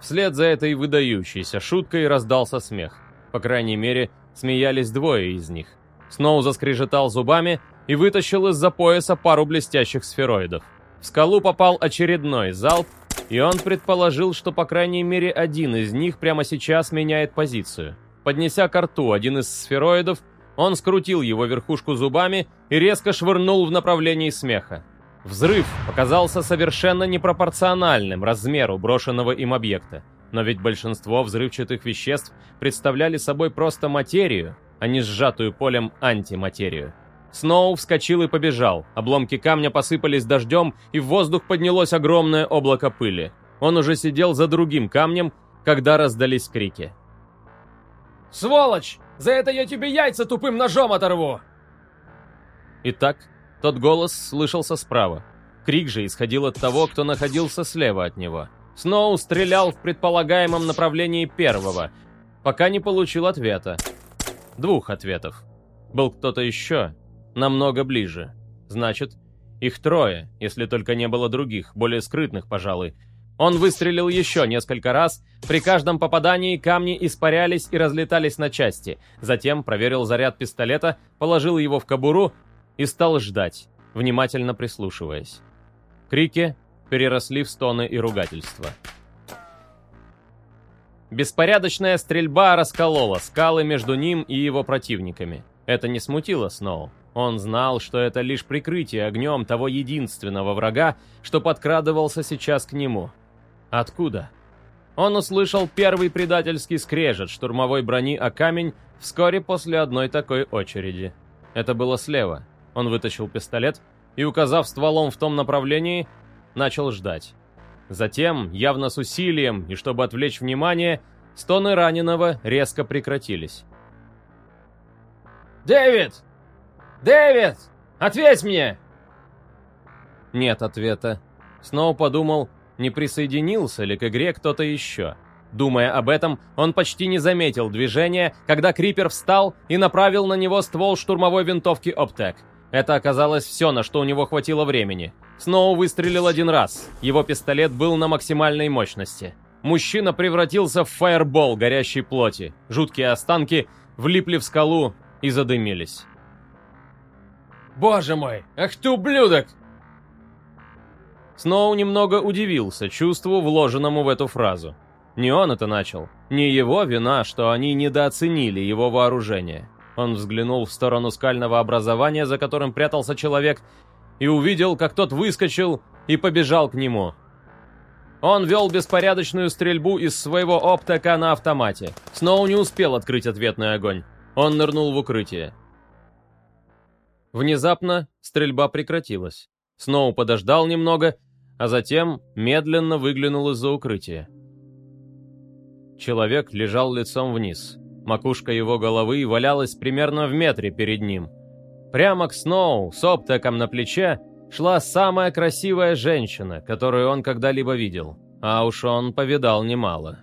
Вслед за этой выдающейся шуткой раздался смех. По крайней мере, смеялись двое из них. Сноу заскрежетал зубами и вытащил из-за пояса пару блестящих сфероидов. В скалу попал очередной залп, и он предположил, что по крайней мере один из них прямо сейчас меняет позицию. Поднеся к рту один из сфероидов, он скрутил его верхушку зубами и резко швырнул в направлении смеха. Взрыв оказался совершенно непропорциональным размеру брошенного им объекта. Но ведь большинство взрывчатых веществ представляли собой просто материю, а не сжатую полем антиматерию. Сноу вскочил и побежал. Обломки камня посыпались дождем, и в воздух поднялось огромное облако пыли. Он уже сидел за другим камнем, когда раздались крики. «Сволочь! За это я тебе яйца тупым ножом оторву!» Итак, тот голос слышался справа. Крик же исходил от того, кто находился слева от него. Сноу стрелял в предполагаемом направлении первого, пока не получил ответа. Двух ответов. Был кто-то еще, намного ближе. Значит, их трое, если только не было других, более скрытных, пожалуй. Он выстрелил еще несколько раз, при каждом попадании камни испарялись и разлетались на части. Затем проверил заряд пистолета, положил его в кобуру и стал ждать, внимательно прислушиваясь. Крики переросли в стоны и ругательства. Беспорядочная стрельба расколола скалы между ним и его противниками. Это не смутило Сноу. Он знал, что это лишь прикрытие огнем того единственного врага, что подкрадывался сейчас к нему. Откуда? Он услышал первый предательский скрежет штурмовой брони о камень вскоре после одной такой очереди. Это было слева. Он вытащил пистолет и, указав стволом в том направлении, начал ждать. Затем, явно с усилием и чтобы отвлечь внимание, стоны раненого резко прекратились. «Дэвид! «Дэвид! Ответь мне!» Нет ответа. Сноу подумал, не присоединился ли к игре кто-то еще. Думая об этом, он почти не заметил движения, когда Крипер встал и направил на него ствол штурмовой винтовки Оптек. Это оказалось все, на что у него хватило времени. Сноу выстрелил один раз. Его пистолет был на максимальной мощности. Мужчина превратился в фаербол горящей плоти. Жуткие останки влипли в скалу и задымились. Боже мой, ах ты ублюдок!» Сноу немного удивился чувству, вложенному в эту фразу. Не он это начал. Не его вина, что они недооценили его вооружение. Он взглянул в сторону скального образования, за которым прятался человек, и увидел, как тот выскочил и побежал к нему. Он вел беспорядочную стрельбу из своего оптика на автомате. Сноу не успел открыть ответный огонь. Он нырнул в укрытие. Внезапно стрельба прекратилась. Сноу подождал немного, а затем медленно выглянул из-за укрытия. Человек лежал лицом вниз. Макушка его головы валялась примерно в метре перед ним. Прямо к Сноу, с оптеком на плече, шла самая красивая женщина, которую он когда-либо видел. А уж он повидал немало.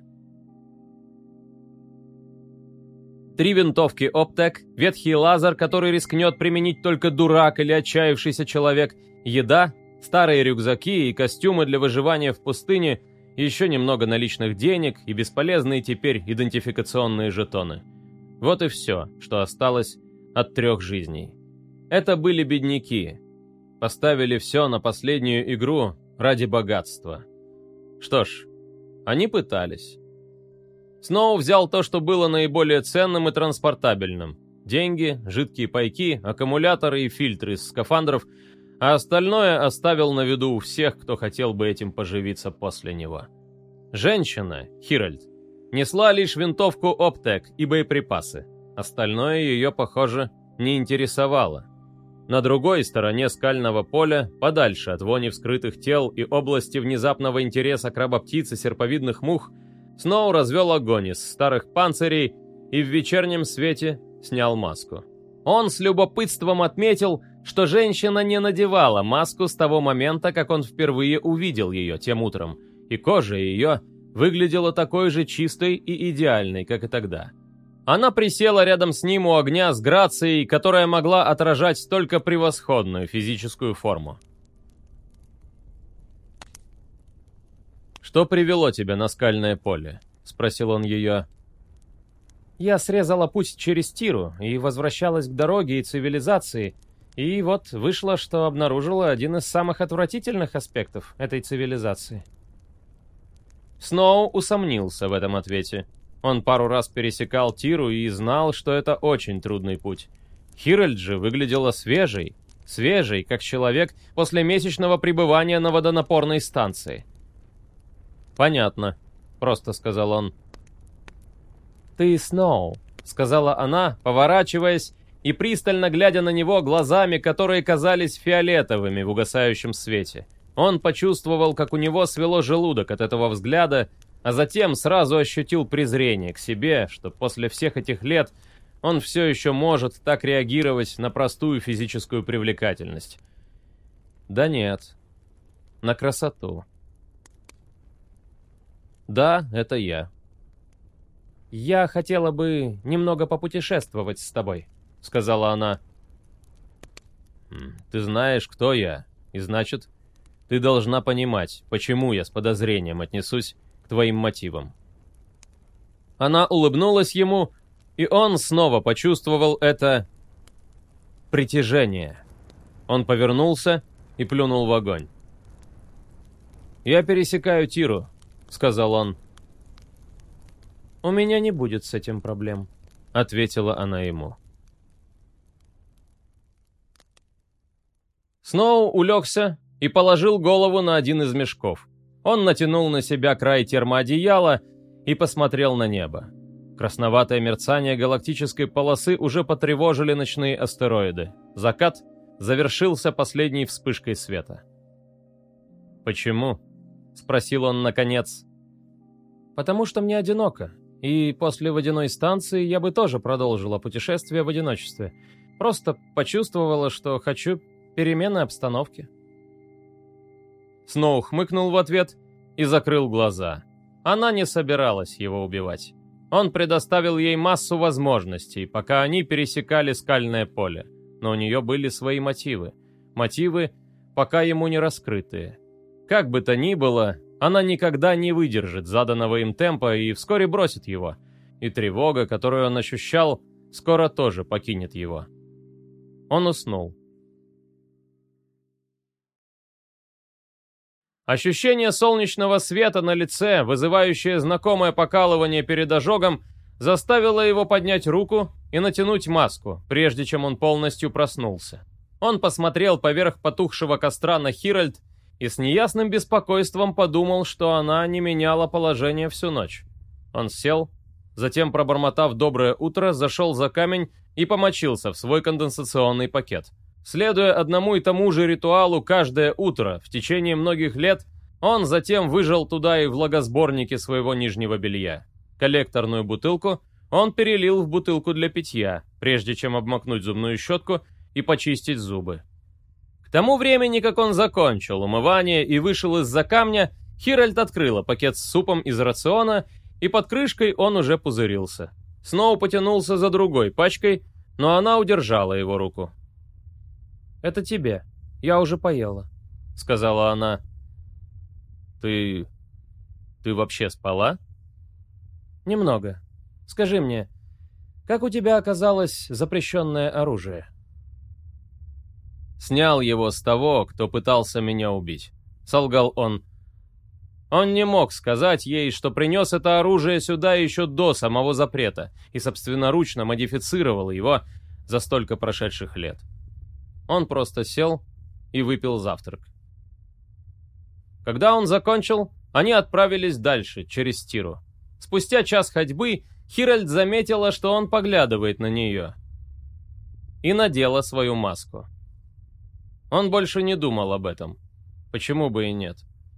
Три винтовки Оптек, ветхий лазер, который рискнет применить только дурак или отчаявшийся человек, еда, старые рюкзаки и костюмы для выживания в пустыне, еще немного наличных денег и бесполезные теперь идентификационные жетоны. Вот и все, что осталось от трех жизней. Это были бедняки. Поставили все на последнюю игру ради богатства. Что ж, они пытались. Сноу взял то, что было наиболее ценным и транспортабельным. Деньги, жидкие пайки, аккумуляторы и фильтры из скафандров, а остальное оставил на виду у всех, кто хотел бы этим поживиться после него. Женщина, Хиральд, Несла лишь винтовку Оптек и боеприпасы. Остальное ее, похоже, не интересовало. На другой стороне скального поля, подальше от вони вскрытых тел и области внезапного интереса крабоптиц и серповидных мух, Сноу развел огонь из старых панцирей и в вечернем свете снял маску. Он с любопытством отметил, что женщина не надевала маску с того момента, как он впервые увидел ее тем утром, и кожа ее выглядела такой же чистой и идеальной, как и тогда. Она присела рядом с ним у огня с грацией, которая могла отражать только превосходную физическую форму. «Что привело тебя на скальное поле?» — спросил он ее. «Я срезала путь через Тиру и возвращалась к дороге и цивилизации, и вот вышло, что обнаружила один из самых отвратительных аспектов этой цивилизации». Сноу усомнился в этом ответе. Он пару раз пересекал Тиру и знал, что это очень трудный путь. Хиральд же выглядела свежей, свежей, как человек после месячного пребывания на водонапорной станции. «Понятно», — просто сказал он. «Ты Сноу», — сказала она, поворачиваясь и пристально глядя на него глазами, которые казались фиолетовыми в угасающем свете. Он почувствовал, как у него свело желудок от этого взгляда, а затем сразу ощутил презрение к себе, что после всех этих лет он все еще может так реагировать на простую физическую привлекательность. Да нет, на красоту. Да, это я. «Я хотела бы немного попутешествовать с тобой», — сказала она. «Ты знаешь, кто я, и значит, ты должна понимать, почему я с подозрением отнесусь твоим мотивам. Она улыбнулась ему, и он снова почувствовал это притяжение. Он повернулся и плюнул в огонь. «Я пересекаю Тиру», — сказал он. «У меня не будет с этим проблем», — ответила она ему. Сноу улегся и положил голову на один из мешков. Он натянул на себя край термоодеяла и посмотрел на небо. Красноватое мерцание галактической полосы уже потревожили ночные астероиды. Закат завершился последней вспышкой света. «Почему?» — спросил он наконец. «Потому что мне одиноко, и после водяной станции я бы тоже продолжила путешествие в одиночестве. Просто почувствовала, что хочу перемены обстановки». Сноу хмыкнул в ответ и закрыл глаза. Она не собиралась его убивать. Он предоставил ей массу возможностей, пока они пересекали скальное поле. Но у нее были свои мотивы. Мотивы, пока ему не раскрытые. Как бы то ни было, она никогда не выдержит заданного им темпа и вскоре бросит его. И тревога, которую он ощущал, скоро тоже покинет его. Он уснул. Ощущение солнечного света на лице, вызывающее знакомое покалывание перед ожогом, заставило его поднять руку и натянуть маску, прежде чем он полностью проснулся. Он посмотрел поверх потухшего костра на Хиральд и с неясным беспокойством подумал, что она не меняла положение всю ночь. Он сел, затем, пробормотав «доброе утро», зашел за камень и помочился в свой конденсационный пакет. Следуя одному и тому же ритуалу каждое утро в течение многих лет, он затем выжал туда и влагосборники своего нижнего белья. Коллекторную бутылку он перелил в бутылку для питья, прежде чем обмакнуть зубную щетку и почистить зубы. К тому времени, как он закончил умывание и вышел из-за камня, Хиральд открыла пакет с супом из рациона, и под крышкой он уже пузырился. Сноу потянулся за другой пачкой, но она удержала его руку. «Это тебе. Я уже поела», — сказала она. «Ты... ты вообще спала?» «Немного. Скажи мне, как у тебя оказалось запрещенное оружие?» «Снял его с того, кто пытался меня убить», — солгал он. Он не мог сказать ей, что принес это оружие сюда еще до самого запрета и собственноручно модифицировал его за столько прошедших лет. Он просто сел и выпил завтрак. Когда он закончил, они отправились дальше, через Тиру. Спустя час ходьбы Хиральд заметила, что он поглядывает на нее. И надела свою маску. Он больше не думал об этом. Почему бы и нет?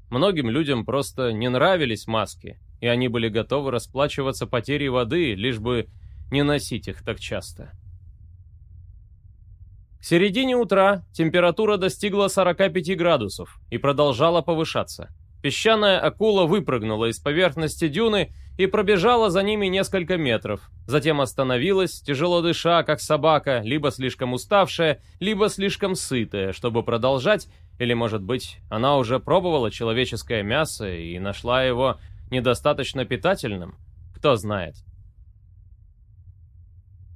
Многим людям просто не нравились маски, и они были готовы расплачиваться потерей воды, лишь бы не носить их так часто. К середине утра температура достигла 45 градусов и продолжала повышаться. Песчаная акула выпрыгнула из поверхности дюны и пробежала за ними несколько метров. Затем остановилась, тяжело дыша, как собака, либо слишком уставшая, либо слишком сытая, чтобы продолжать, или, может быть, она уже пробовала человеческое мясо и нашла его недостаточно питательным? Кто знает.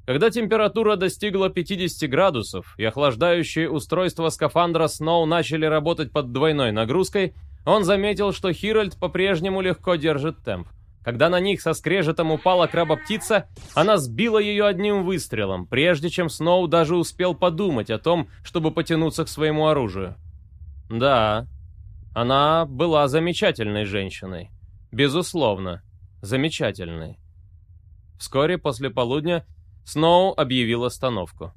Когда температура достигла 50 градусов и охлаждающие устройства скафандра Сноу начали работать под двойной нагрузкой, он заметил, что Хиральд по-прежнему легко держит темп. Когда на них со скрежетом упала краба-птица, она сбила ее одним выстрелом, прежде чем Сноу даже успел подумать о том, чтобы потянуться к своему оружию. Да, она была замечательной женщиной. Безусловно, замечательной. Вскоре после полудня Сноу объявил остановку.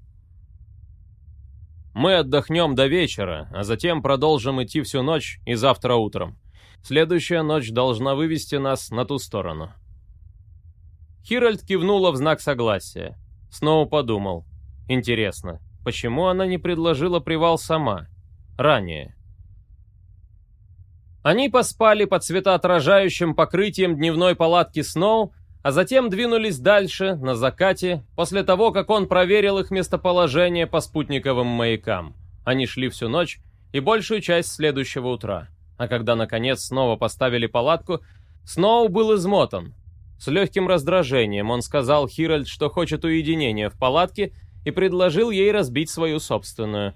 «Мы отдохнем до вечера, а затем продолжим идти всю ночь и завтра утром. Следующая ночь должна вывести нас на ту сторону». Хиральд кивнула в знак согласия. Сноу подумал. «Интересно, почему она не предложила привал сама? Ранее?» Они поспали под светоотражающим покрытием дневной палатки Сноу, а затем двинулись дальше, на закате, после того, как он проверил их местоположение по спутниковым маякам. Они шли всю ночь и большую часть следующего утра. А когда, наконец, снова поставили палатку, Сноу был измотан. С легким раздражением он сказал Хиральд, что хочет уединения в палатке, и предложил ей разбить свою собственную.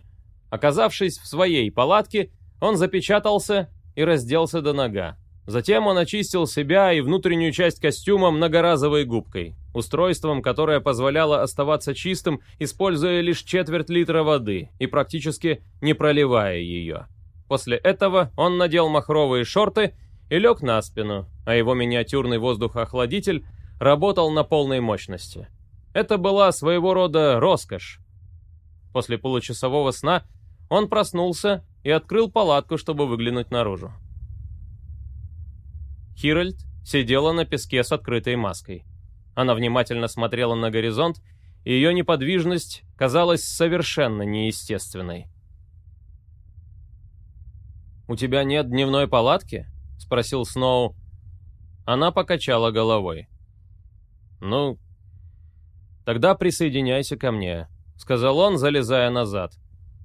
Оказавшись в своей палатке, он запечатался и разделся до нога. Затем он очистил себя и внутреннюю часть костюма многоразовой губкой, устройством, которое позволяло оставаться чистым, используя лишь четверть литра воды и практически не проливая ее. После этого он надел махровые шорты и лег на спину, а его миниатюрный воздухоохладитель работал на полной мощности. Это была своего рода роскошь. После получасового сна он проснулся и открыл палатку, чтобы выглянуть наружу. Хиральд сидела на песке с открытой маской. Она внимательно смотрела на горизонт, и ее неподвижность казалась совершенно неестественной. «У тебя нет дневной палатки?» — спросил Сноу. Она покачала головой. «Ну, тогда присоединяйся ко мне», — сказал он, залезая назад.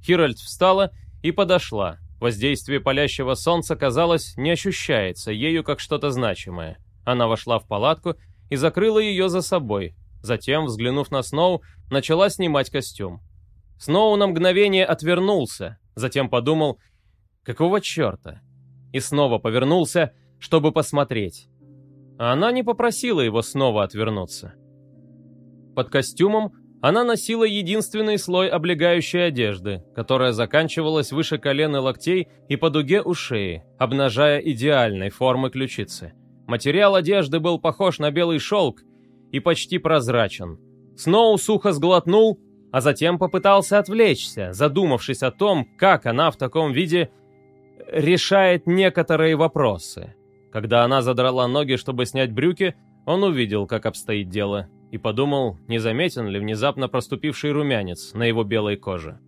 Хиральд встала и подошла. Воздействие палящего солнца, казалось, не ощущается ею как что-то значимое. Она вошла в палатку и закрыла ее за собой. Затем, взглянув на Сноу, начала снимать костюм. Сноу на мгновение отвернулся, затем подумал, какого черта? И снова повернулся, чтобы посмотреть. Она не попросила его снова отвернуться. Под костюмом она носила единственный слой облегающей одежды, которая заканчивалась выше колен и локтей и по дуге у шеи, обнажая идеальной формы ключицы. Материал одежды был похож на белый шелк и почти прозрачен. Сноу сухо сглотнул, а затем попытался отвлечься, задумавшись о том, как она в таком виде решает некоторые вопросы. Когда она задрала ноги, чтобы снять брюки, он увидел, как обстоит дело и подумал, не заметен ли внезапно проступивший румянец на его белой коже.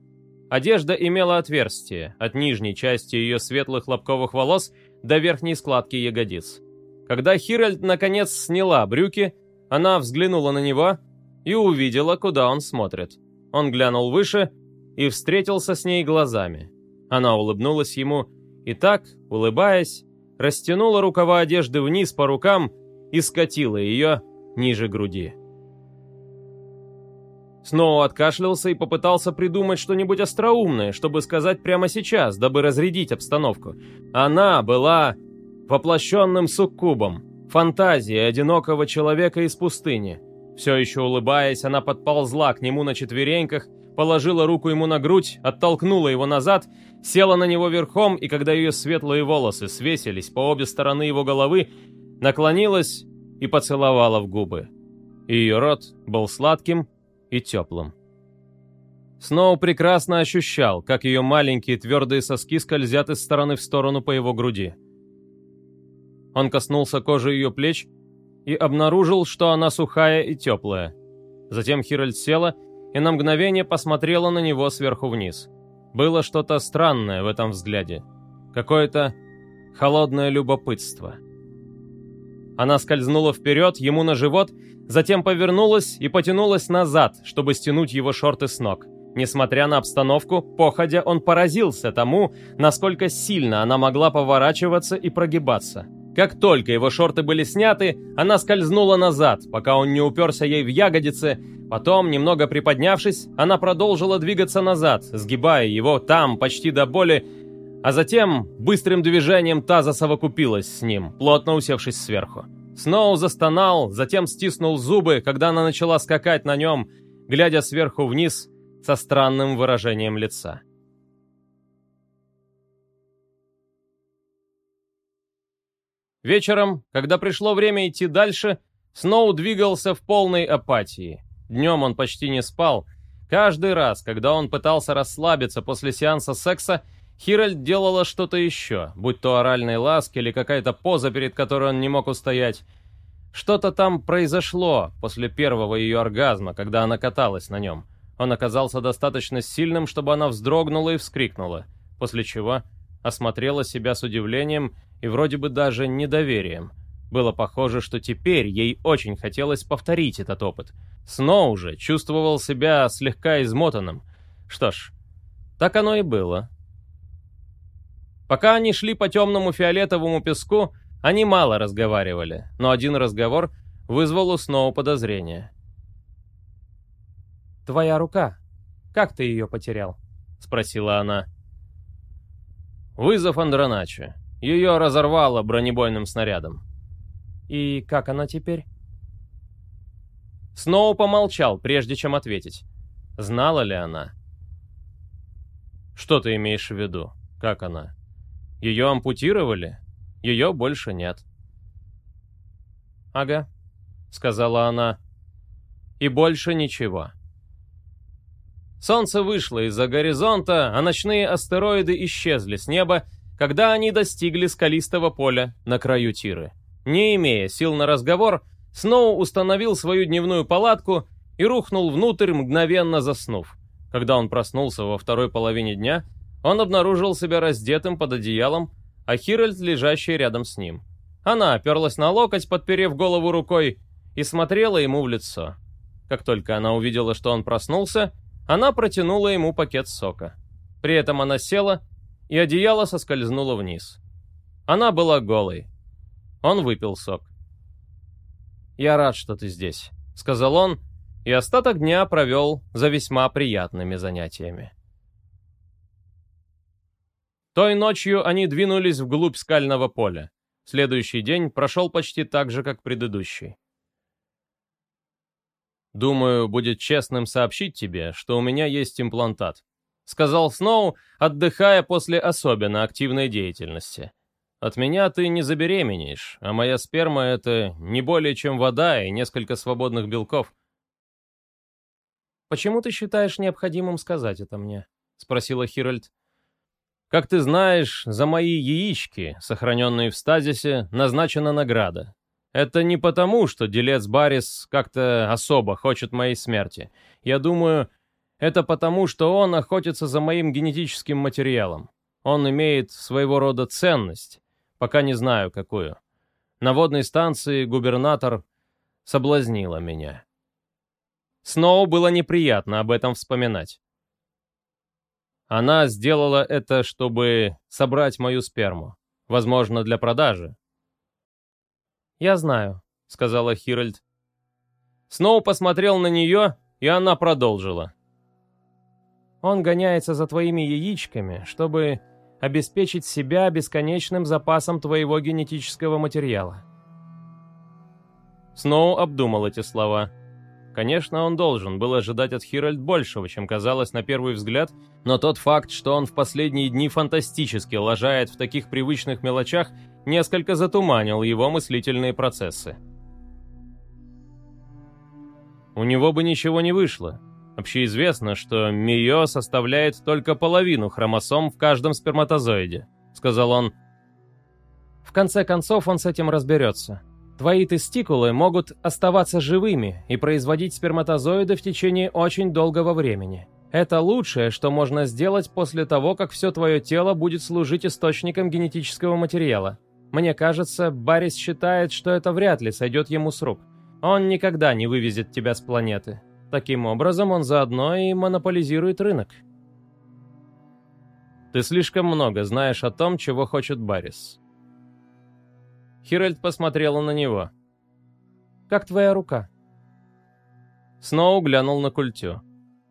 Одежда имела отверстие от нижней части ее светлых лобковых волос до верхней складки ягодиц. Когда Хиральд наконец сняла брюки, она взглянула на него и увидела, куда он смотрит. Он глянул выше и встретился с ней глазами. Она улыбнулась ему и так, улыбаясь, растянула рукава одежды вниз по рукам и скатила ее ниже груди. Снова откашлялся и попытался придумать что-нибудь остроумное, чтобы сказать прямо сейчас, дабы разрядить обстановку. Она была воплощенным суккубом, фантазией одинокого человека из пустыни. Все еще улыбаясь, она подползла к нему на четвереньках, положила руку ему на грудь, оттолкнула его назад, села на него верхом, и когда ее светлые волосы свесились по обе стороны его головы, наклонилась и поцеловала в губы. Ее рот был сладким и теплым. Сноу прекрасно ощущал, как ее маленькие твердые соски скользят из стороны в сторону по его груди. Он коснулся кожи ее плеч и обнаружил, что она сухая и теплая. Затем Хиральд села и на мгновение посмотрела на него сверху вниз. Было что-то странное в этом взгляде. Какое-то холодное любопытство. Она скользнула вперед, ему на живот, затем повернулась и потянулась назад, чтобы стянуть его шорты с ног. Несмотря на обстановку, походя он поразился тому, насколько сильно она могла поворачиваться и прогибаться. Как только его шорты были сняты, она скользнула назад, пока он не уперся ей в ягодицы. Потом, немного приподнявшись, она продолжила двигаться назад, сгибая его там почти до боли, а затем быстрым движением таза совокупилась с ним, плотно усевшись сверху. Сноу застонал, затем стиснул зубы, когда она начала скакать на нем, глядя сверху вниз со странным выражением лица. Вечером, когда пришло время идти дальше, Сноу двигался в полной апатии. Днем он почти не спал. Каждый раз, когда он пытался расслабиться после сеанса секса, Хиральд делала что-то еще, будь то оральные ласки или какая-то поза, перед которой он не мог устоять. Что-то там произошло после первого ее оргазма, когда она каталась на нем. Он оказался достаточно сильным, чтобы она вздрогнула и вскрикнула, после чего осмотрела себя с удивлением и вроде бы даже недоверием. Было похоже, что теперь ей очень хотелось повторить этот опыт. Сноу же чувствовал себя слегка измотанным. Что ж, так оно и было. Пока они шли по темному фиолетовому песку, они мало разговаривали, но один разговор вызвал у Сноу подозрение. «Твоя рука. Как ты ее потерял?» — спросила она. «Вызов Андроначи. Ее разорвало бронебойным снарядом». «И как она теперь?» Сноу помолчал, прежде чем ответить. Знала ли она? «Что ты имеешь в виду? Как она?» Ее ампутировали? Ее больше нет. «Ага», — сказала она. «И больше ничего». Солнце вышло из-за горизонта, а ночные астероиды исчезли с неба, когда они достигли скалистого поля на краю Тиры. Не имея сил на разговор, Сноу установил свою дневную палатку и рухнул внутрь, мгновенно заснув. Когда он проснулся во второй половине дня, он обнаружил себя раздетым под одеялом, а Хиральд, лежащий рядом с ним. Она оперлась на локоть, подперев голову рукой, и смотрела ему в лицо. Как только она увидела, что он проснулся, она протянула ему пакет сока. При этом она села, и одеяло соскользнуло вниз. Она была голой. Он выпил сок. «Я рад, что ты здесь», — сказал он, и остаток дня провел за весьма приятными занятиями. Той ночью они двинулись вглубь скального поля. Следующий день прошел почти так же, как предыдущий. «Думаю, будет честным сообщить тебе, что у меня есть имплантат», сказал Сноу, отдыхая после особенно активной деятельности. «От меня ты не забеременеешь, а моя сперма — это не более чем вода и несколько свободных белков». «Почему ты считаешь необходимым сказать это мне?» — спросила Хиральд. Как ты знаешь, за мои яички, сохраненные в стазисе, назначена награда. Это не потому, что делец Барис как-то особо хочет моей смерти. Я думаю, это потому, что он охотится за моим генетическим материалом. Он имеет своего рода ценность, пока не знаю какую. На водной станции губернатор соблазнила меня. Снова было неприятно об этом вспоминать. Она сделала это, чтобы собрать мою сперму. Возможно, для продажи. «Я знаю», — сказала Хиральд. Сноу посмотрел на нее, и она продолжила. «Он гоняется за твоими яичками, чтобы обеспечить себя бесконечным запасом твоего генетического материала». Сноу обдумал эти слова. Конечно, он должен был ожидать от Хиральд большего, чем казалось на первый взгляд, но тот факт, что он в последние дни фантастически лажает в таких привычных мелочах, несколько затуманил его мыслительные процессы. у него бы ничего не вышло. Общеизвестно, что Мио составляет только половину хромосом в каждом сперматозоиде», — сказал он. «В конце концов он с этим разберется. Твои тестикулы могут оставаться живыми и производить сперматозоиды в течение очень долгого времени. Это лучшее, что можно сделать после того, как все твое тело будет служить источником генетического материала. Мне кажется, Баррис считает, что это вряд ли сойдет ему с рук. Он никогда не вывезет тебя с планеты. Таким образом, он заодно и монополизирует рынок. Ты слишком много знаешь о том, чего хочет Баррис. Хиральд посмотрела на него. «Как твоя рука?» Сноу глянул на культю.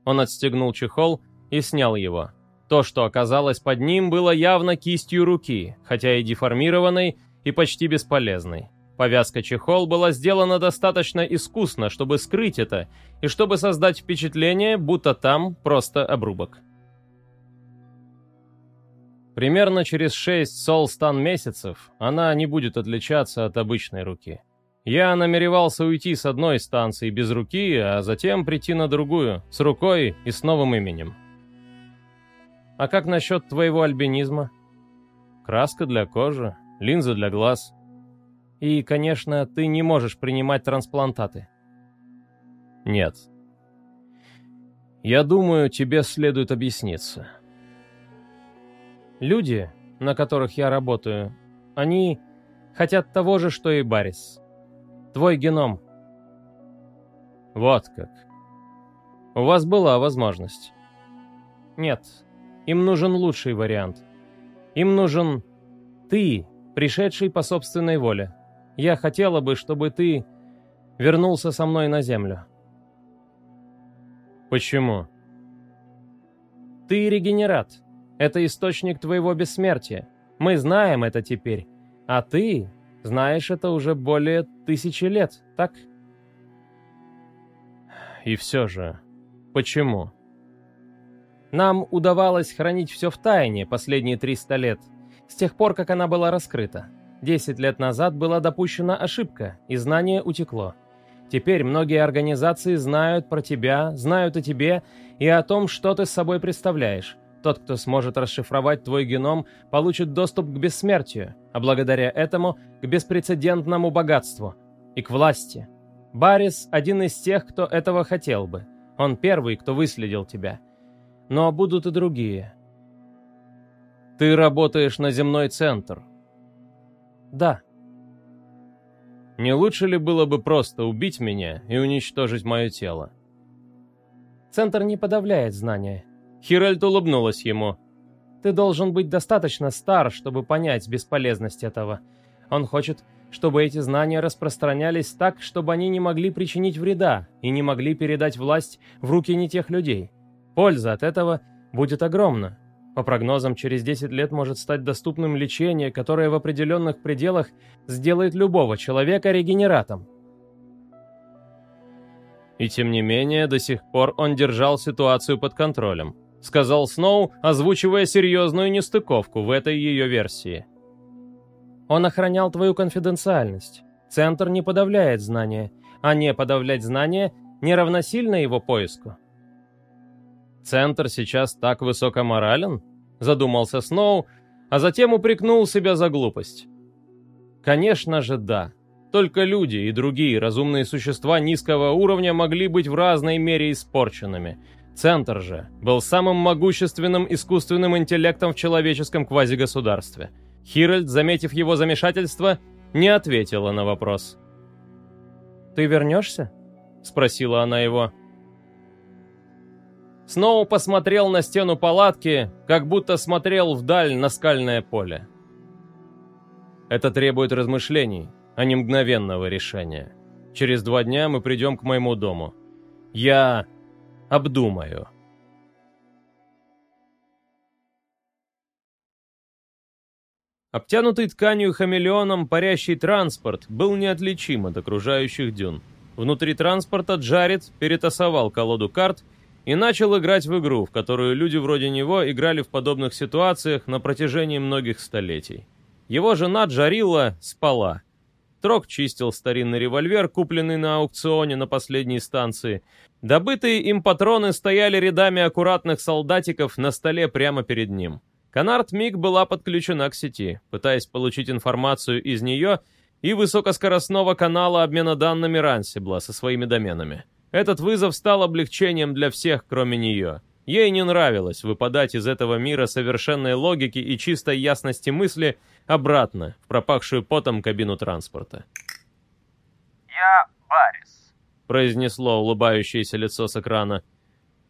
Он отстегнул чехол и снял его. То, что оказалось под ним, было явно кистью руки, хотя и деформированной, и почти бесполезной. Повязка-чехол была сделана достаточно искусно, чтобы скрыть это, и чтобы создать впечатление, будто там просто обрубок. Примерно через 6 солстан месяцев она не будет отличаться от обычной руки. Я намеревался уйти с одной станции без руки, а затем прийти на другую, с рукой и с новым именем. А как насчет твоего альбинизма? Краска для кожи, линзы для глаз – и, конечно, ты не можешь принимать трансплантаты. Нет. Я думаю, тебе следует объясниться. Люди, на которых я работаю, они хотят того же, что и Барис. Твой геном. Вот как. У вас была возможность. Нет, им нужен лучший вариант. Им нужен ты, пришедший по собственной воле. Я хотела бы, чтобы ты вернулся со мной на землю». «Почему?» «Ты регенерат. Это источник твоего бессмертия. Мы знаем это теперь. А ты знаешь это уже более тысячи лет, так?» «И все же, почему?» «Нам удавалось хранить все в тайне последние 300 лет, с тех пор, как она была раскрыта. Десять лет назад была допущена ошибка, и знание утекло. Теперь многие организации знают про тебя, знают о тебе и о том, что ты с собой представляешь. Тот, кто сможет расшифровать твой геном, получит доступ к бессмертию, а благодаря этому к беспрецедентному богатству и к власти. Барис – один из тех, кто этого хотел бы. Он первый, кто выследил тебя. Но будут и другие. Ты работаешь на земной центр, «Да». «Не лучше ли было бы просто убить меня и уничтожить мое тело?» «Центр не подавляет знания». Хиральд улыбнулась ему. «Ты должен быть достаточно стар, чтобы понять бесполезность этого. Он хочет, чтобы эти знания распространялись так, чтобы они не могли причинить вреда и не могли передать власть в руки не тех людей. Польза от этого будет огромна. По прогнозам, через 10 лет может стать доступным лечение, которое в определенных пределах сделает любого человека регенератом. И тем не менее, до сих пор он держал ситуацию под контролем, сказал Сноу, озвучивая серьезную нестыковку в этой ее версии. Он охранял твою конфиденциальность. Центр не подавляет знания, а не подавлять знания не равносильно его поиску. «Центр сейчас так высокоморален?» — задумался Сноу, а затем упрекнул себя за глупость. «Конечно же, да. Только люди и другие разумные существа низкого уровня могли быть в разной мере испорченными. Центр же был самым могущественным искусственным интеллектом в человеческом квазигосударстве. Хиральд, заметив его замешательство, не ответила на вопрос. «Ты вернешься?» — спросила она его. Сноу посмотрел на стену палатки, как будто смотрел вдаль на скальное поле. Это требует размышлений, а не мгновенного решения. Через два дня мы придем к моему дому. Я обдумаю. Обтянутый тканью хамелеоном парящий транспорт был неотличим от окружающих дюн. Внутри транспорта Джаред перетасовал колоду карт и начал играть в игру, в которую люди вроде него играли в подобных ситуациях на протяжении многих столетий. Его жена Джарилла спала. Трок чистил старинный револьвер, купленный на аукционе на последней станции. Добытые им патроны стояли рядами аккуратных солдатиков на столе прямо перед ним. Канарт Миг была подключена к сети, пытаясь получить информацию из нее и высокоскоростного канала обмена данными Рансибла со своими доменами. Этот вызов стал облегчением для всех, кроме нее. Ей не нравилось выпадать из этого мира совершенной логики и чистой ясности мысли обратно, в пропахшую потом кабину транспорта. «Я Барис», — произнесло улыбающееся лицо с экрана.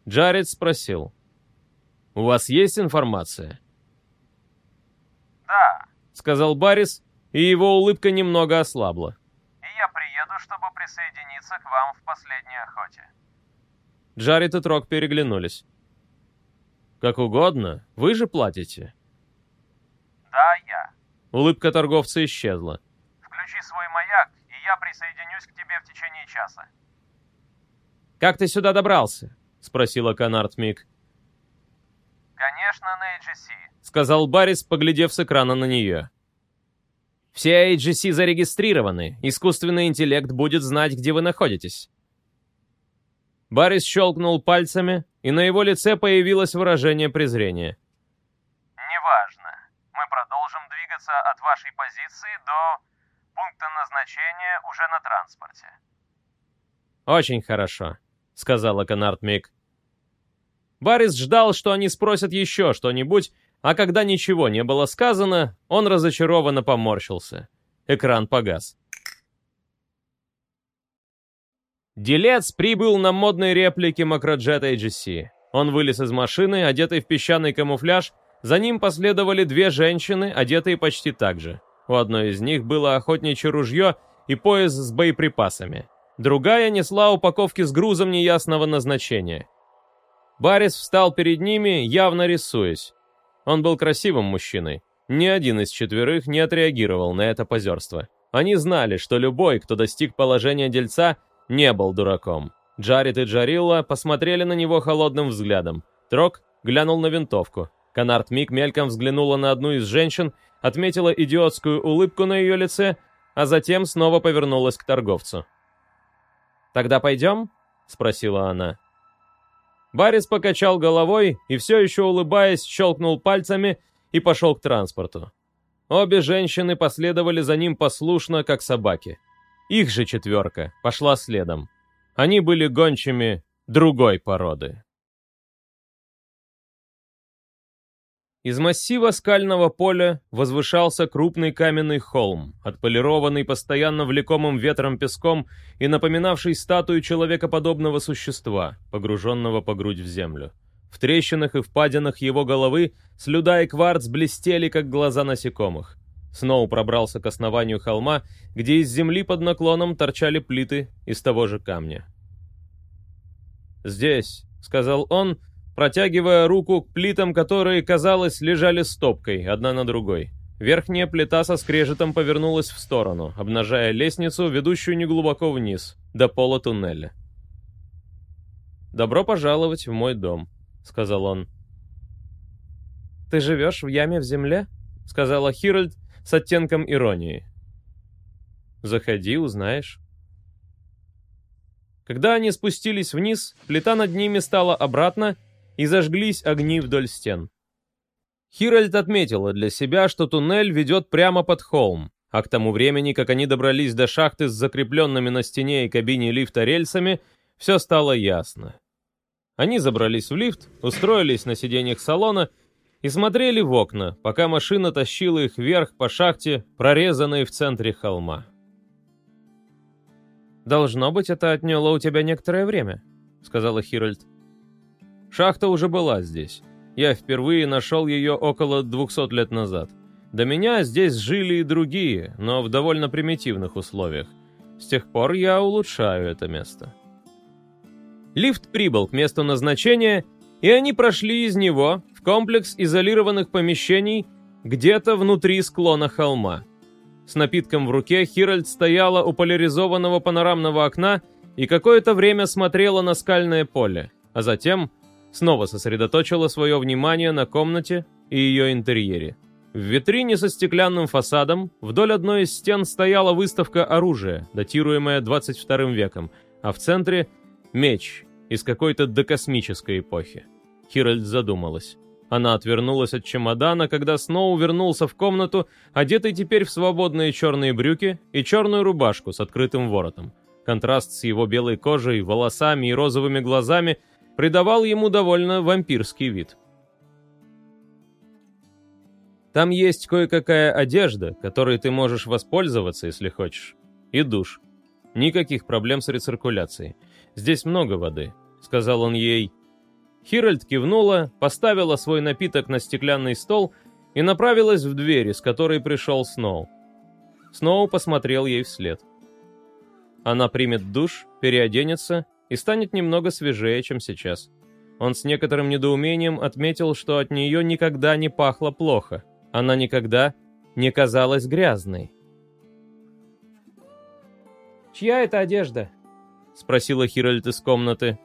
Джаред спросил. «У вас есть информация?» «Да», — сказал Барис, и его улыбка немного ослабла. «И я приеду, чтобы присоединиться к вам в последней охоте». Джаред и Трок переглянулись. «Как угодно. Вы же платите». «Да, я». Улыбка торговца исчезла. «Включи свой маяк, и я присоединюсь к тебе в течение часа». «Как ты сюда добрался?» — спросила Канарт Мик. «Конечно, на AGC», — сказал Баррис, поглядев с экрана на нее. «Все AGC зарегистрированы. Искусственный интеллект будет знать, где вы находитесь». Баррис щелкнул пальцами, и на его лице появилось выражение презрения. «Неважно. Мы продолжим двигаться от вашей позиции до пункта назначения уже на транспорте». «Очень хорошо», — сказала Канарт Мик. Баррис ждал, что они спросят еще что-нибудь, а когда ничего не было сказано, он разочарованно поморщился. Экран погас. Делец прибыл на модной реплике Макроджет AGC. Он вылез из машины, одетый в песчаный камуфляж, за ним последовали две женщины, одетые почти так же. У одной из них было охотничье ружье и пояс с боеприпасами. Другая несла упаковки с грузом неясного назначения. Баррис встал перед ними, явно рисуясь. Он был красивым мужчиной. Ни один из четверых не отреагировал на это позерство. Они знали, что любой, кто достиг положения дельца, не был дураком. Джаред и Джарилла посмотрели на него холодным взглядом. Трок глянул на винтовку. Канарт Мик мельком взглянула на одну из женщин, отметила идиотскую улыбку на ее лице, а затем снова повернулась к торговцу. «Тогда пойдем?» — спросила она. Баррис покачал головой и, все еще улыбаясь, щелкнул пальцами и пошел к транспорту. Обе женщины последовали за ним послушно, как собаки. Их же четверка пошла следом. Они были гончими другой породы. Из массива скального поля возвышался крупный каменный холм, отполированный постоянно влекомым ветром песком и напоминавший статую человекоподобного существа, погруженного по грудь в землю. В трещинах и впадинах его головы слюда и кварц блестели, как глаза насекомых. Сноу пробрался к основанию холма, где из земли под наклоном торчали плиты из того же камня. «Здесь», — сказал он, протягивая руку к плитам, которые, казалось, лежали стопкой, одна на другой. Верхняя плита со скрежетом повернулась в сторону, обнажая лестницу, ведущую неглубоко вниз, до пола туннеля. «Добро пожаловать в мой дом», — сказал он. «Ты живешь в яме в земле?» — сказала Хиральд, с оттенком иронии. «Заходи, узнаешь». Когда они спустились вниз, плита над ними стала обратно, и зажглись огни вдоль стен. Хиральд отметила для себя, что туннель ведет прямо под холм, а к тому времени, как они добрались до шахты с закрепленными на стене и кабине лифта рельсами, все стало ясно. Они забрались в лифт, устроились на сиденьях салона и смотрели в окна, пока машина тащила их вверх по шахте, прорезанной в центре холма. «Должно быть, это отняло у тебя некоторое время», — сказала Хиральд. «Шахта уже была здесь. Я впервые нашел ее около 200 лет назад. До меня здесь жили и другие, но в довольно примитивных условиях. С тех пор я улучшаю это место». Лифт прибыл к месту назначения, и они прошли из него, комплекс изолированных помещений где-то внутри склона холма. С напитком в руке Хиральд стояла у поляризованного панорамного окна и какое-то время смотрела на скальное поле, а затем снова сосредоточила свое внимание на комнате и ее интерьере. В витрине со стеклянным фасадом вдоль одной из стен стояла выставка оружия, датируемая 22 веком, а в центре — меч из какой-то докосмической эпохи. Хиральд задумалась. Она отвернулась от чемодана, когда Сноу вернулся в комнату, одетый теперь в свободные черные брюки и черную рубашку с открытым воротом. Контраст с его белой кожей, волосами и розовыми глазами придавал ему довольно вампирский вид. Там есть кое-какая одежда, которой ты можешь воспользоваться, если хочешь. И душ. Никаких проблем с рециркуляцией. Здесь много воды», — сказал он ей. Хиральд кивнула, поставила свой напиток на стеклянный стол и направилась в дверь, из которой пришел Сноу. Сноу посмотрел ей вслед. Она примет душ, переоденется и станет немного свежее, чем сейчас. Он с некоторым недоумением отметил, что от нее никогда не пахло плохо — она никогда не казалась грязной. «Чья это одежда?» — спросила Хиральд из комнаты.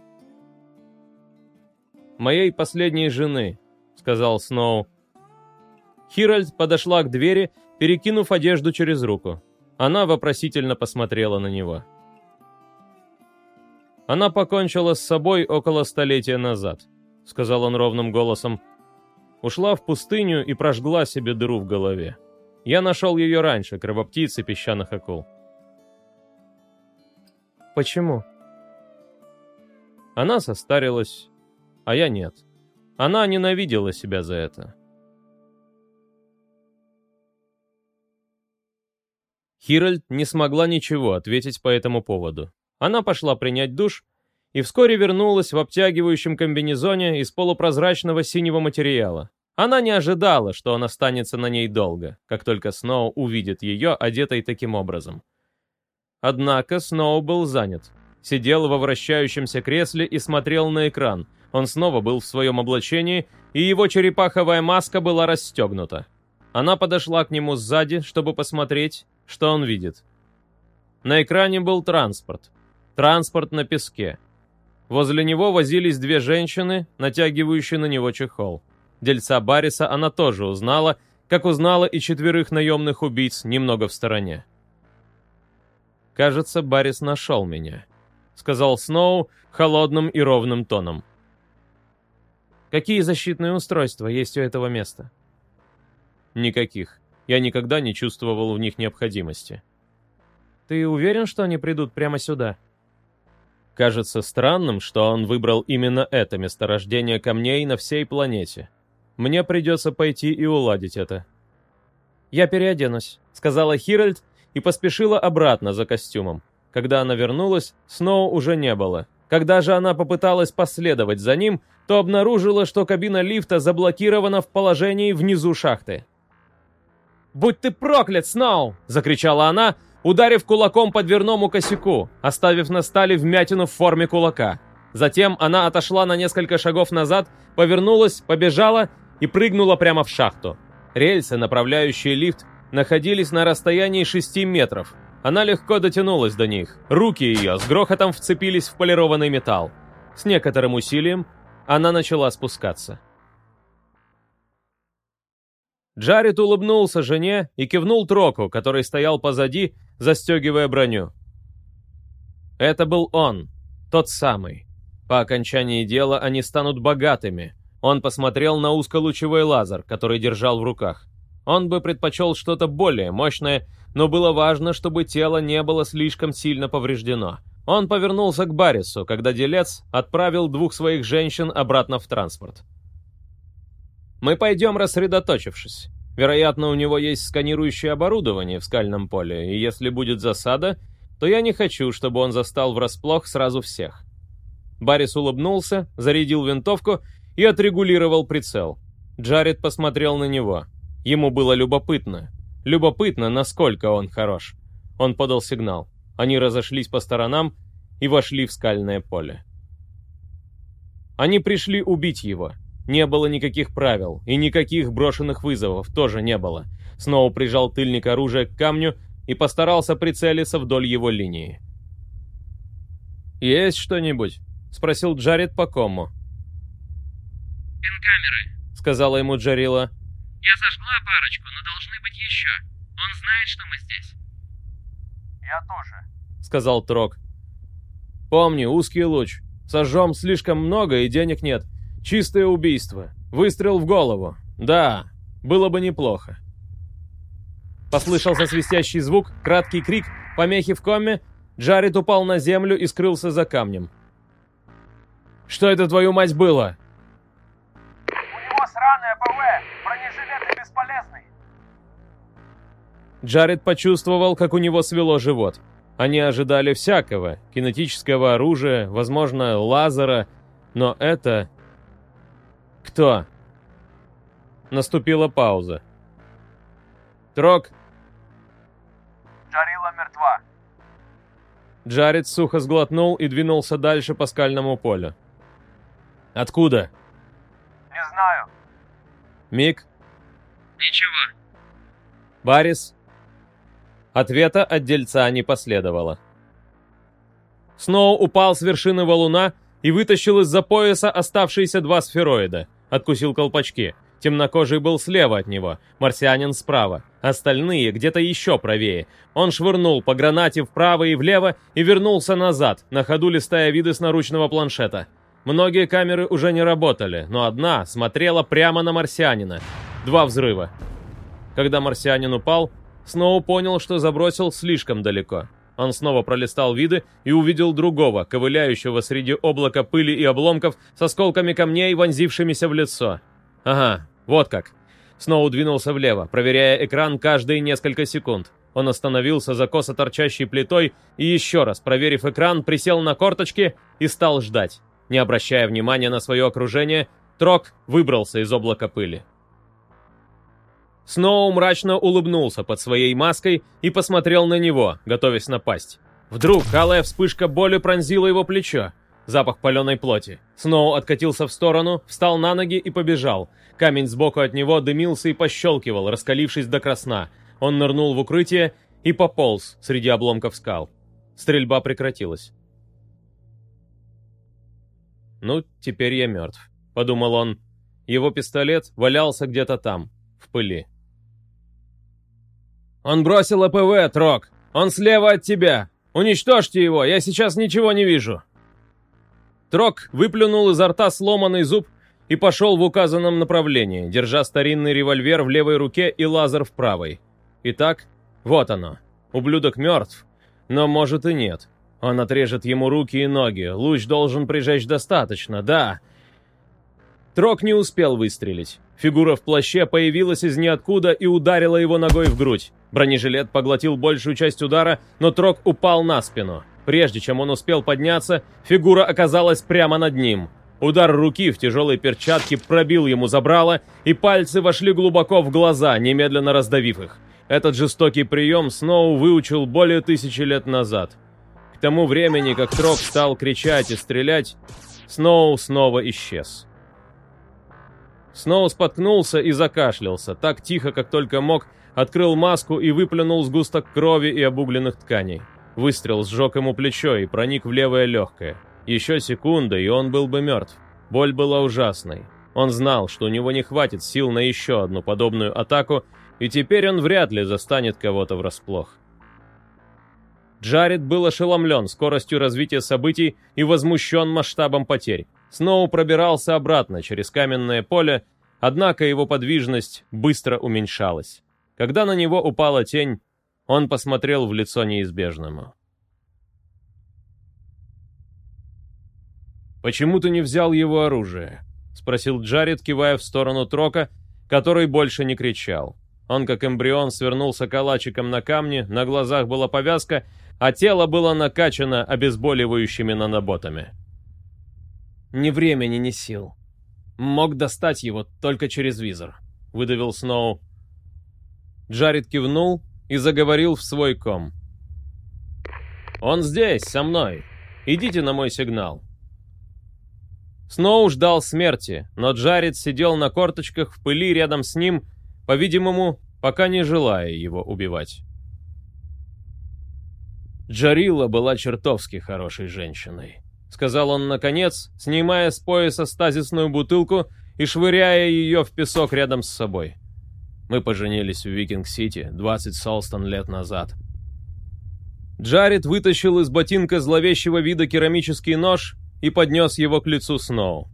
«Моей последней жены», — сказал Сноу. Хиральд подошла к двери, перекинув одежду через руку. Она вопросительно посмотрела на него. «Она покончила с собой около столетия назад», — сказал он ровным голосом ушла в пустыню и прожгла себе дыру в голове. Я нашел ее раньше, кровоптиц и песчаных акул. Почему? Она состарилась, а я нет. Она ненавидела себя за это. Хиральд не смогла ничего ответить по этому поводу. Она пошла принять душ и вскоре вернулась в обтягивающем комбинезоне из полупрозрачного синего материала. Она не ожидала, что он останется на ней долго, как только Сноу увидит ее, одетой таким образом. Однако Сноу был занят. Сидел во вращающемся кресле и смотрел на экран. Он снова был в своем облачении, и его черепаховая маска была расстегнута. Она подошла к нему сзади, чтобы посмотреть, что он видит. На экране был транспорт. Транспорт на песке. Возле него возились две женщины, натягивающие на него чехол. Дельца Бариса она тоже узнала, как узнала и четверых наемных убийц немного в стороне. «Кажется, Барис нашел меня», — сказал Сноу холодным и ровным тоном. «Какие защитные устройства есть у этого места?» «Никаких. Я никогда не чувствовал в них необходимости». «Ты уверен, что они придут прямо сюда?» Кажется странным, что он выбрал именно это месторождение камней на всей планете. Мне придется пойти и уладить это». «Я переоденусь», — сказала Хиральд и поспешила обратно за костюмом. Когда она вернулась, Сноу уже не было. Когда же она попыталась последовать за ним, то обнаружила, что кабина лифта заблокирована в положении внизу шахты. «Будь ты проклят, Сноу!» — закричала она, ударив кулаком по дверному косяку, оставив на стале вмятину в форме кулака. Затем она отошла на несколько шагов назад, повернулась, побежала и прыгнула прямо в шахту. Рельсы, направляющие лифт, находились на расстоянии 6 метров. Она легко дотянулась до них. Руки ее с грохотом вцепились в полированный металл. С некоторым усилием она начала спускаться. Джаред улыбнулся жене и кивнул Троку, который стоял позади, застегивая броню. Это был он, тот самый. По окончании дела они станут богатыми, он посмотрел на узколучевой лазер, который держал в руках. Он бы предпочел что-то более мощное, но было важно, чтобы тело не было слишком сильно повреждено. Он повернулся к Барису, когда делец отправил двух своих женщин обратно в транспорт. «Мы пойдем рассредоточившись. Вероятно, у него есть сканирующее оборудование в скальном поле, и если будет засада, то я не хочу, чтобы он застал врасплох сразу всех». Барис улыбнулся, зарядил винтовку и отрегулировал прицел. Джаред посмотрел на него. Ему было любопытно. Любопытно, насколько он хорош. Он подал сигнал. Они разошлись по сторонам и вошли в скальное поле. Они пришли убить его. Не было никаких правил, и никаких брошенных вызовов тоже не было. Снова прижал тыльник оружия к камню и постарался прицелиться вдоль его линии. «Есть что-нибудь?» — спросил Джаред по кому. «Пинкамеры», — сказала ему Джарила. Я сожгла парочку, но должны быть еще. Он знает, что мы здесь. Я тоже, сказал Трок. Помни, узкий луч. Сожжем слишком много и денег нет. Чистое убийство. Выстрел в голову. Да, было бы неплохо. Послышался свистящий звук, краткий крик, помехи в коме. Джаред упал на землю и скрылся за камнем. «Что это, твою мать, было?» «У него сраная ПВ! Бронежилеты бесполезны!» Джаред почувствовал, как у него свело живот. Они ожидали всякого, кинетического оружия, возможно, лазера, но это... Кто? Наступила пауза. Трок. Джарила мертва. Джаред сухо сглотнул и двинулся дальше по скальному полю. Откуда? Не знаю. Мик? Ничего. Барис? Ответа от дельца не последовало. Сноу упал с вершины валуна и вытащил из-за пояса оставшиеся два сфероида. Откусил колпачки. Темнокожий был слева от него, марсианин справа. Остальные где-то еще правее. Он швырнул по гранате вправо и влево и вернулся назад, на ходу листая виды с наручного планшета. Многие камеры уже не работали, но одна смотрела прямо на марсианина. Два взрыва. Когда марсианин упал, Сноу понял, что забросил слишком далеко. Он снова пролистал виды и увидел другого, ковыляющего среди облака пыли и обломков с осколками камней, вонзившимися в лицо. Ага, вот как. Сноу двинулся влево, проверяя экран каждые несколько секунд. Он остановился за косо торчащей плитой и еще раз, проверив экран, присел на корточки и стал ждать. Не обращая внимания на свое окружение, Трок выбрался из облака пыли. Сноу мрачно улыбнулся под своей маской и посмотрел на него, готовясь напасть. Вдруг алая вспышка боли пронзила его плечо. Запах паленой плоти. Сноу откатился в сторону, встал на ноги и побежал. Камень сбоку от него дымился и пощелкивал, раскалившись до красна. Он нырнул в укрытие и пополз среди обломков скал. Стрельба прекратилась. «Ну, теперь я мертв», — подумал он. Его пистолет валялся где-то там, в пыли. «Он бросил АПВ, Трок! Он слева от тебя! Уничтожьте его, я сейчас ничего не вижу!» Трок выплюнул изо рта сломанный зуб и пошел в указанном направлении, держа старинный револьвер в левой руке и лазер в правой. Итак, вот оно. Ублюдок мертв. Но может и нет. Он отрежет ему руки и ноги. Луч должен прижечь достаточно, да. Трок не успел выстрелить. Фигура в плаще появилась из ниоткуда и ударила его ногой в грудь. Бронежилет поглотил большую часть удара, но Трок упал на спину. Прежде чем он успел подняться, фигура оказалась прямо над ним. Удар руки в тяжелой перчатке пробил ему забрало, и пальцы вошли глубоко в глаза, немедленно раздавив их. Этот жестокий прием Сноу выучил более тысячи лет назад. К тому времени, как Трок стал кричать и стрелять, Сноу снова исчез. Сноу споткнулся и закашлялся, так тихо, как только мог, открыл маску и выплюнул сгусток крови и обугленных тканей. Выстрел сжег ему плечо и проник в левое легкое. Еще секунда, и он был бы мертв. Боль была ужасной. Он знал, что у него не хватит сил на еще одну подобную атаку, и теперь он вряд ли застанет кого-то врасплох. Джаред был ошеломлен скоростью развития событий и возмущен масштабом потерь. Сноу пробирался обратно через каменное поле, однако его подвижность быстро уменьшалась. Когда на него упала тень, он посмотрел в лицо неизбежному. «Почему ты не взял его оружие?» — спросил Джаред, кивая в сторону Трока, который больше не кричал. Он, как эмбрион, свернулся калачиком на камне, на глазах была повязка, а тело было накачано обезболивающими наноботами. «Ни времени, ни сил. Мог достать его только через визор», — выдавил Сноу. Джаред кивнул и заговорил в свой ком. «Он здесь, со мной. Идите на мой сигнал». Сноу ждал смерти, но Джаред сидел на корточках в пыли рядом с ним, по-видимому, пока не желая его убивать. Джарила была чертовски хорошей женщиной. — сказал он наконец, снимая с пояса стазисную бутылку и швыряя ее в песок рядом с собой. Мы поженились в Викинг-Сити 20 Солстон лет назад. Джаред вытащил из ботинка зловещего вида керамический нож и поднес его к лицу Сноу.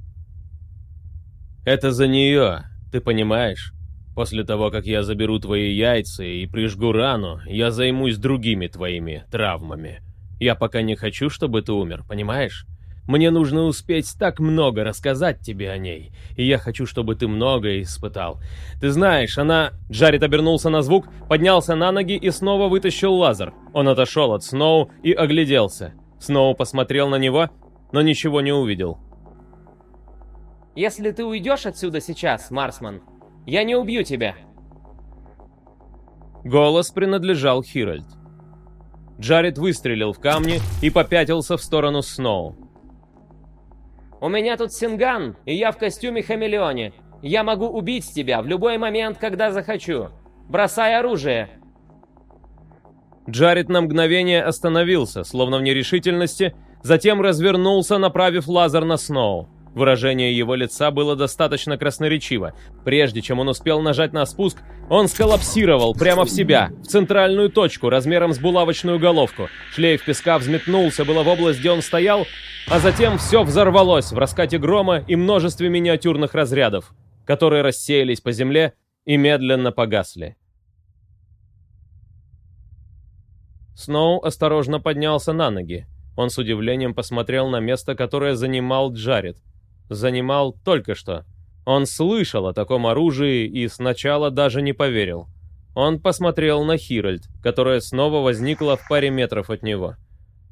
«Это за нее, ты понимаешь? После того, как я заберу твои яйца и прижгу рану, я займусь другими твоими травмами. Я пока не хочу, чтобы ты умер, понимаешь? Мне нужно успеть так много рассказать тебе о ней, и я хочу, чтобы ты многое испытал. Ты знаешь, она...» Джаред обернулся на звук, поднялся на ноги и снова вытащил лазер. Он отошел от Сноу и огляделся. Сноу посмотрел на него, но ничего не увидел. «Если ты уйдешь отсюда сейчас, Марсман, я не убью тебя!» Голос принадлежал Хиральд. Джаред выстрелил в камни и попятился в сторону Сноу. «У меня тут синган, и я в костюме-хамелеоне. Я могу убить тебя в любой момент, когда захочу. Бросай оружие!» Джаред на мгновение остановился, словно в нерешительности, затем развернулся, направив лазер на Сноу. Выражение его лица было достаточно красноречиво. Прежде чем он успел нажать на спуск, он сколлапсировал прямо в себя, в центральную точку, размером с булавочную головку. Шлейф песка взметнулся было в область, где он стоял, а затем все взорвалось в раскате грома и множестве миниатюрных разрядов, которые рассеялись по земле и медленно погасли. Сноу осторожно поднялся на ноги. Он с удивлением посмотрел на место, которое занимал Джаред — занимал только что. Он слышал о таком оружии и сначала даже не поверил. Он посмотрел на Хиральд, которая снова возникла в паре метров от него.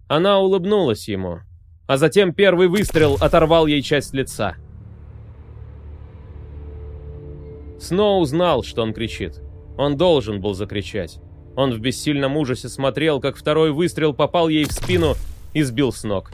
Она улыбнулась ему, а затем первый выстрел оторвал ей часть лица. Сноу знал, что он кричит. Он должен был закричать. Он в бессильном ужасе смотрел, как второй выстрел попал ей в спину и сбил с ног.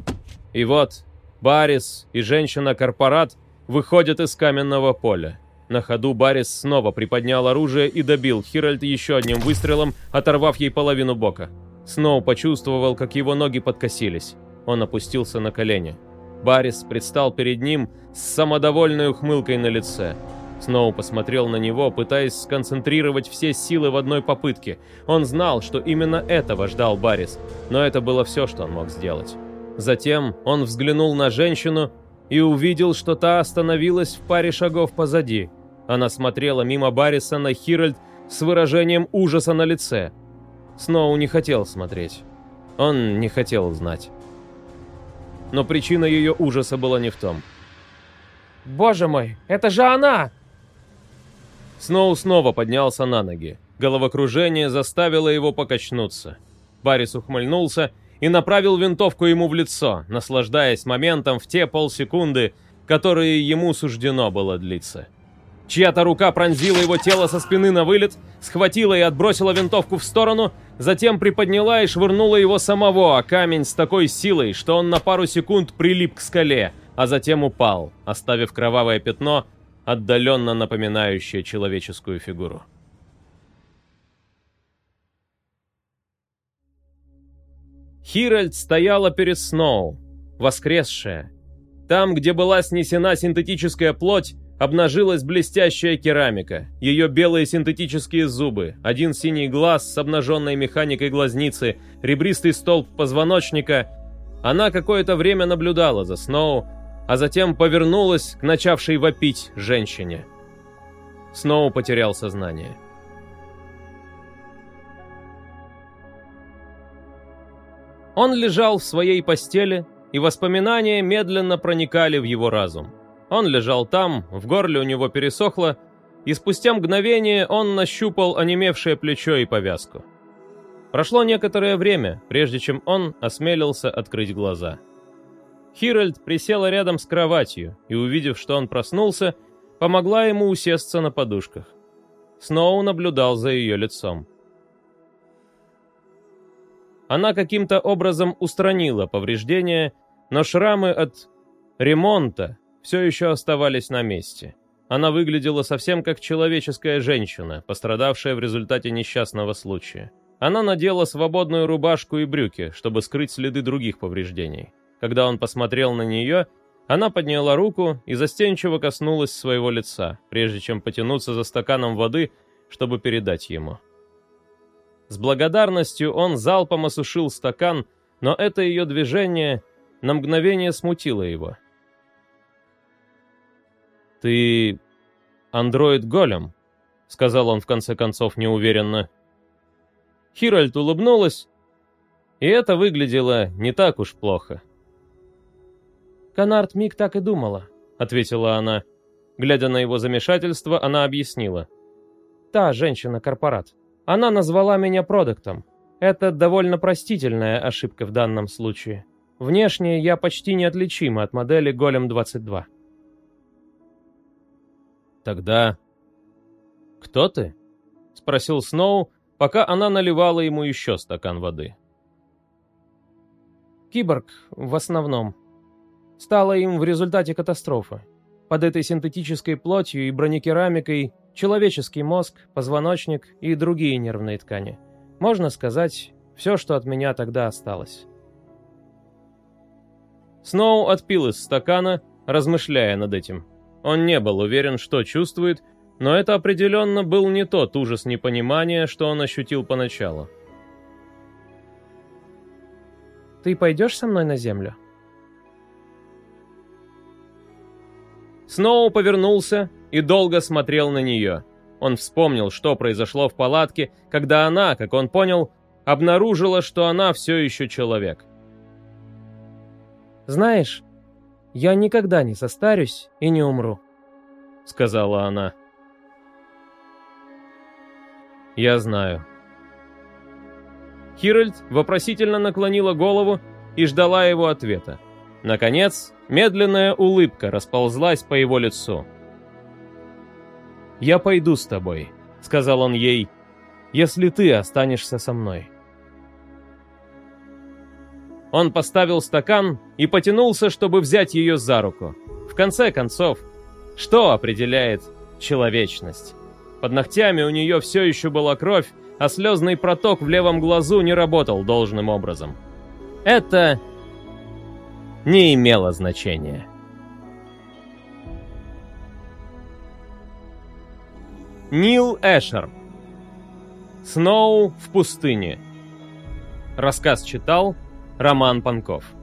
И вот Барис и женщина-корпорат выходят из каменного поля. На ходу Барис снова приподнял оружие и добил Хиральд еще одним выстрелом, оторвав ей половину бока. Сноу почувствовал, как его ноги подкосились. Он опустился на колени. Барис предстал перед ним с самодовольной ухмылкой на лице. Сноу посмотрел на него, пытаясь сконцентрировать все силы в одной попытке. Он знал, что именно этого ждал Барис, но это было все, что он мог сделать. Затем он взглянул на женщину и увидел, что та остановилась в паре шагов позади. Она смотрела мимо Барриса на Хиральд с выражением ужаса на лице. Сноу не хотел смотреть. Он не хотел знать. Но причина ее ужаса была не в том. «Боже мой, это же она!» Сноу снова поднялся на ноги. Головокружение заставило его покачнуться. Баррис ухмыльнулся и направил винтовку ему в лицо, наслаждаясь моментом в те полсекунды, которые ему суждено было длиться. Чья-то рука пронзила его тело со спины на вылет, схватила и отбросила винтовку в сторону, затем приподняла и швырнула его самого, а камень с такой силой, что он на пару секунд прилип к скале, а затем упал, оставив кровавое пятно, отдаленно напоминающее человеческую фигуру. Хиральд стояла перед Сноу, воскресшая. Там, где была снесена синтетическая плоть, обнажилась блестящая керамика, ее белые синтетические зубы, один синий глаз с обнаженной механикой глазницы, ребристый столб позвоночника. Она какое-то время наблюдала за Сноу, а затем повернулась к начавшей вопить женщине. Сноу потерял сознание. Он лежал в своей постели, и воспоминания медленно проникали в его разум. Он лежал там, в горле у него пересохло, и спустя мгновение он нащупал онемевшее плечо и повязку. Прошло некоторое время, прежде чем он осмелился открыть глаза. Хиральд присела рядом с кроватью и, увидев, что он проснулся, помогла ему усесться на подушках. Сноу наблюдал за ее лицом. Она каким-то образом устранила повреждения, но шрамы от ремонта все еще оставались на месте. Она выглядела совсем как человеческая женщина, пострадавшая в результате несчастного случая. Она надела свободную рубашку и брюки, чтобы скрыть следы других повреждений. Когда он посмотрел на нее, она подняла руку и застенчиво коснулась своего лица, прежде чем потянуться за стаканом воды, чтобы передать ему. С благодарностью он залпом осушил стакан, но это ее движение на мгновение смутило его. «Ты андроид-голем», — сказал он в конце концов неуверенно. Хиральд улыбнулась, и это выглядело не так уж плохо. «Канард Мик так и думала», — ответила она. Глядя на его замешательство, она объяснила. «Та женщина-корпорат. Она назвала меня продуктом. Это довольно простительная ошибка в данном случае. Внешне я почти неотличима от модели Голем 22». «Тогда кто ты?» — спросил Сноу, пока она наливала ему еще стакан воды. «Киборг, в основном», стало им в результате катастрофы. Под этой синтетической плотью и бронекерамикой человеческий мозг, позвоночник и другие нервные ткани. Можно сказать, все, что от меня тогда осталось. Сноу отпил из стакана, размышляя над этим. Он не был уверен, что чувствует, но это определенно был не тот ужас непонимания, что он ощутил поначалу. «Ты пойдешь со мной на землю?» Сноу повернулся и долго смотрел на нее. Он вспомнил, что произошло в палатке, когда она, как он понял, обнаружила, что она все еще человек. «Знаешь, я никогда не состарюсь и не умру», — сказала она. «Я знаю». Хиральд вопросительно наклонила голову и ждала его ответа. Наконец, медленная улыбка расползлась по его лицу. «Я пойду с тобой», — сказал он ей, — «если ты останешься со мной». Он поставил стакан и потянулся, чтобы взять ее за руку. В конце концов, что определяет человечность? Под ногтями у нее все еще была кровь, а слезный проток в левом глазу не работал должным образом. Это не имело значения. Нил Эшер. Сноу в пустыне Рассказ читал Роман Панков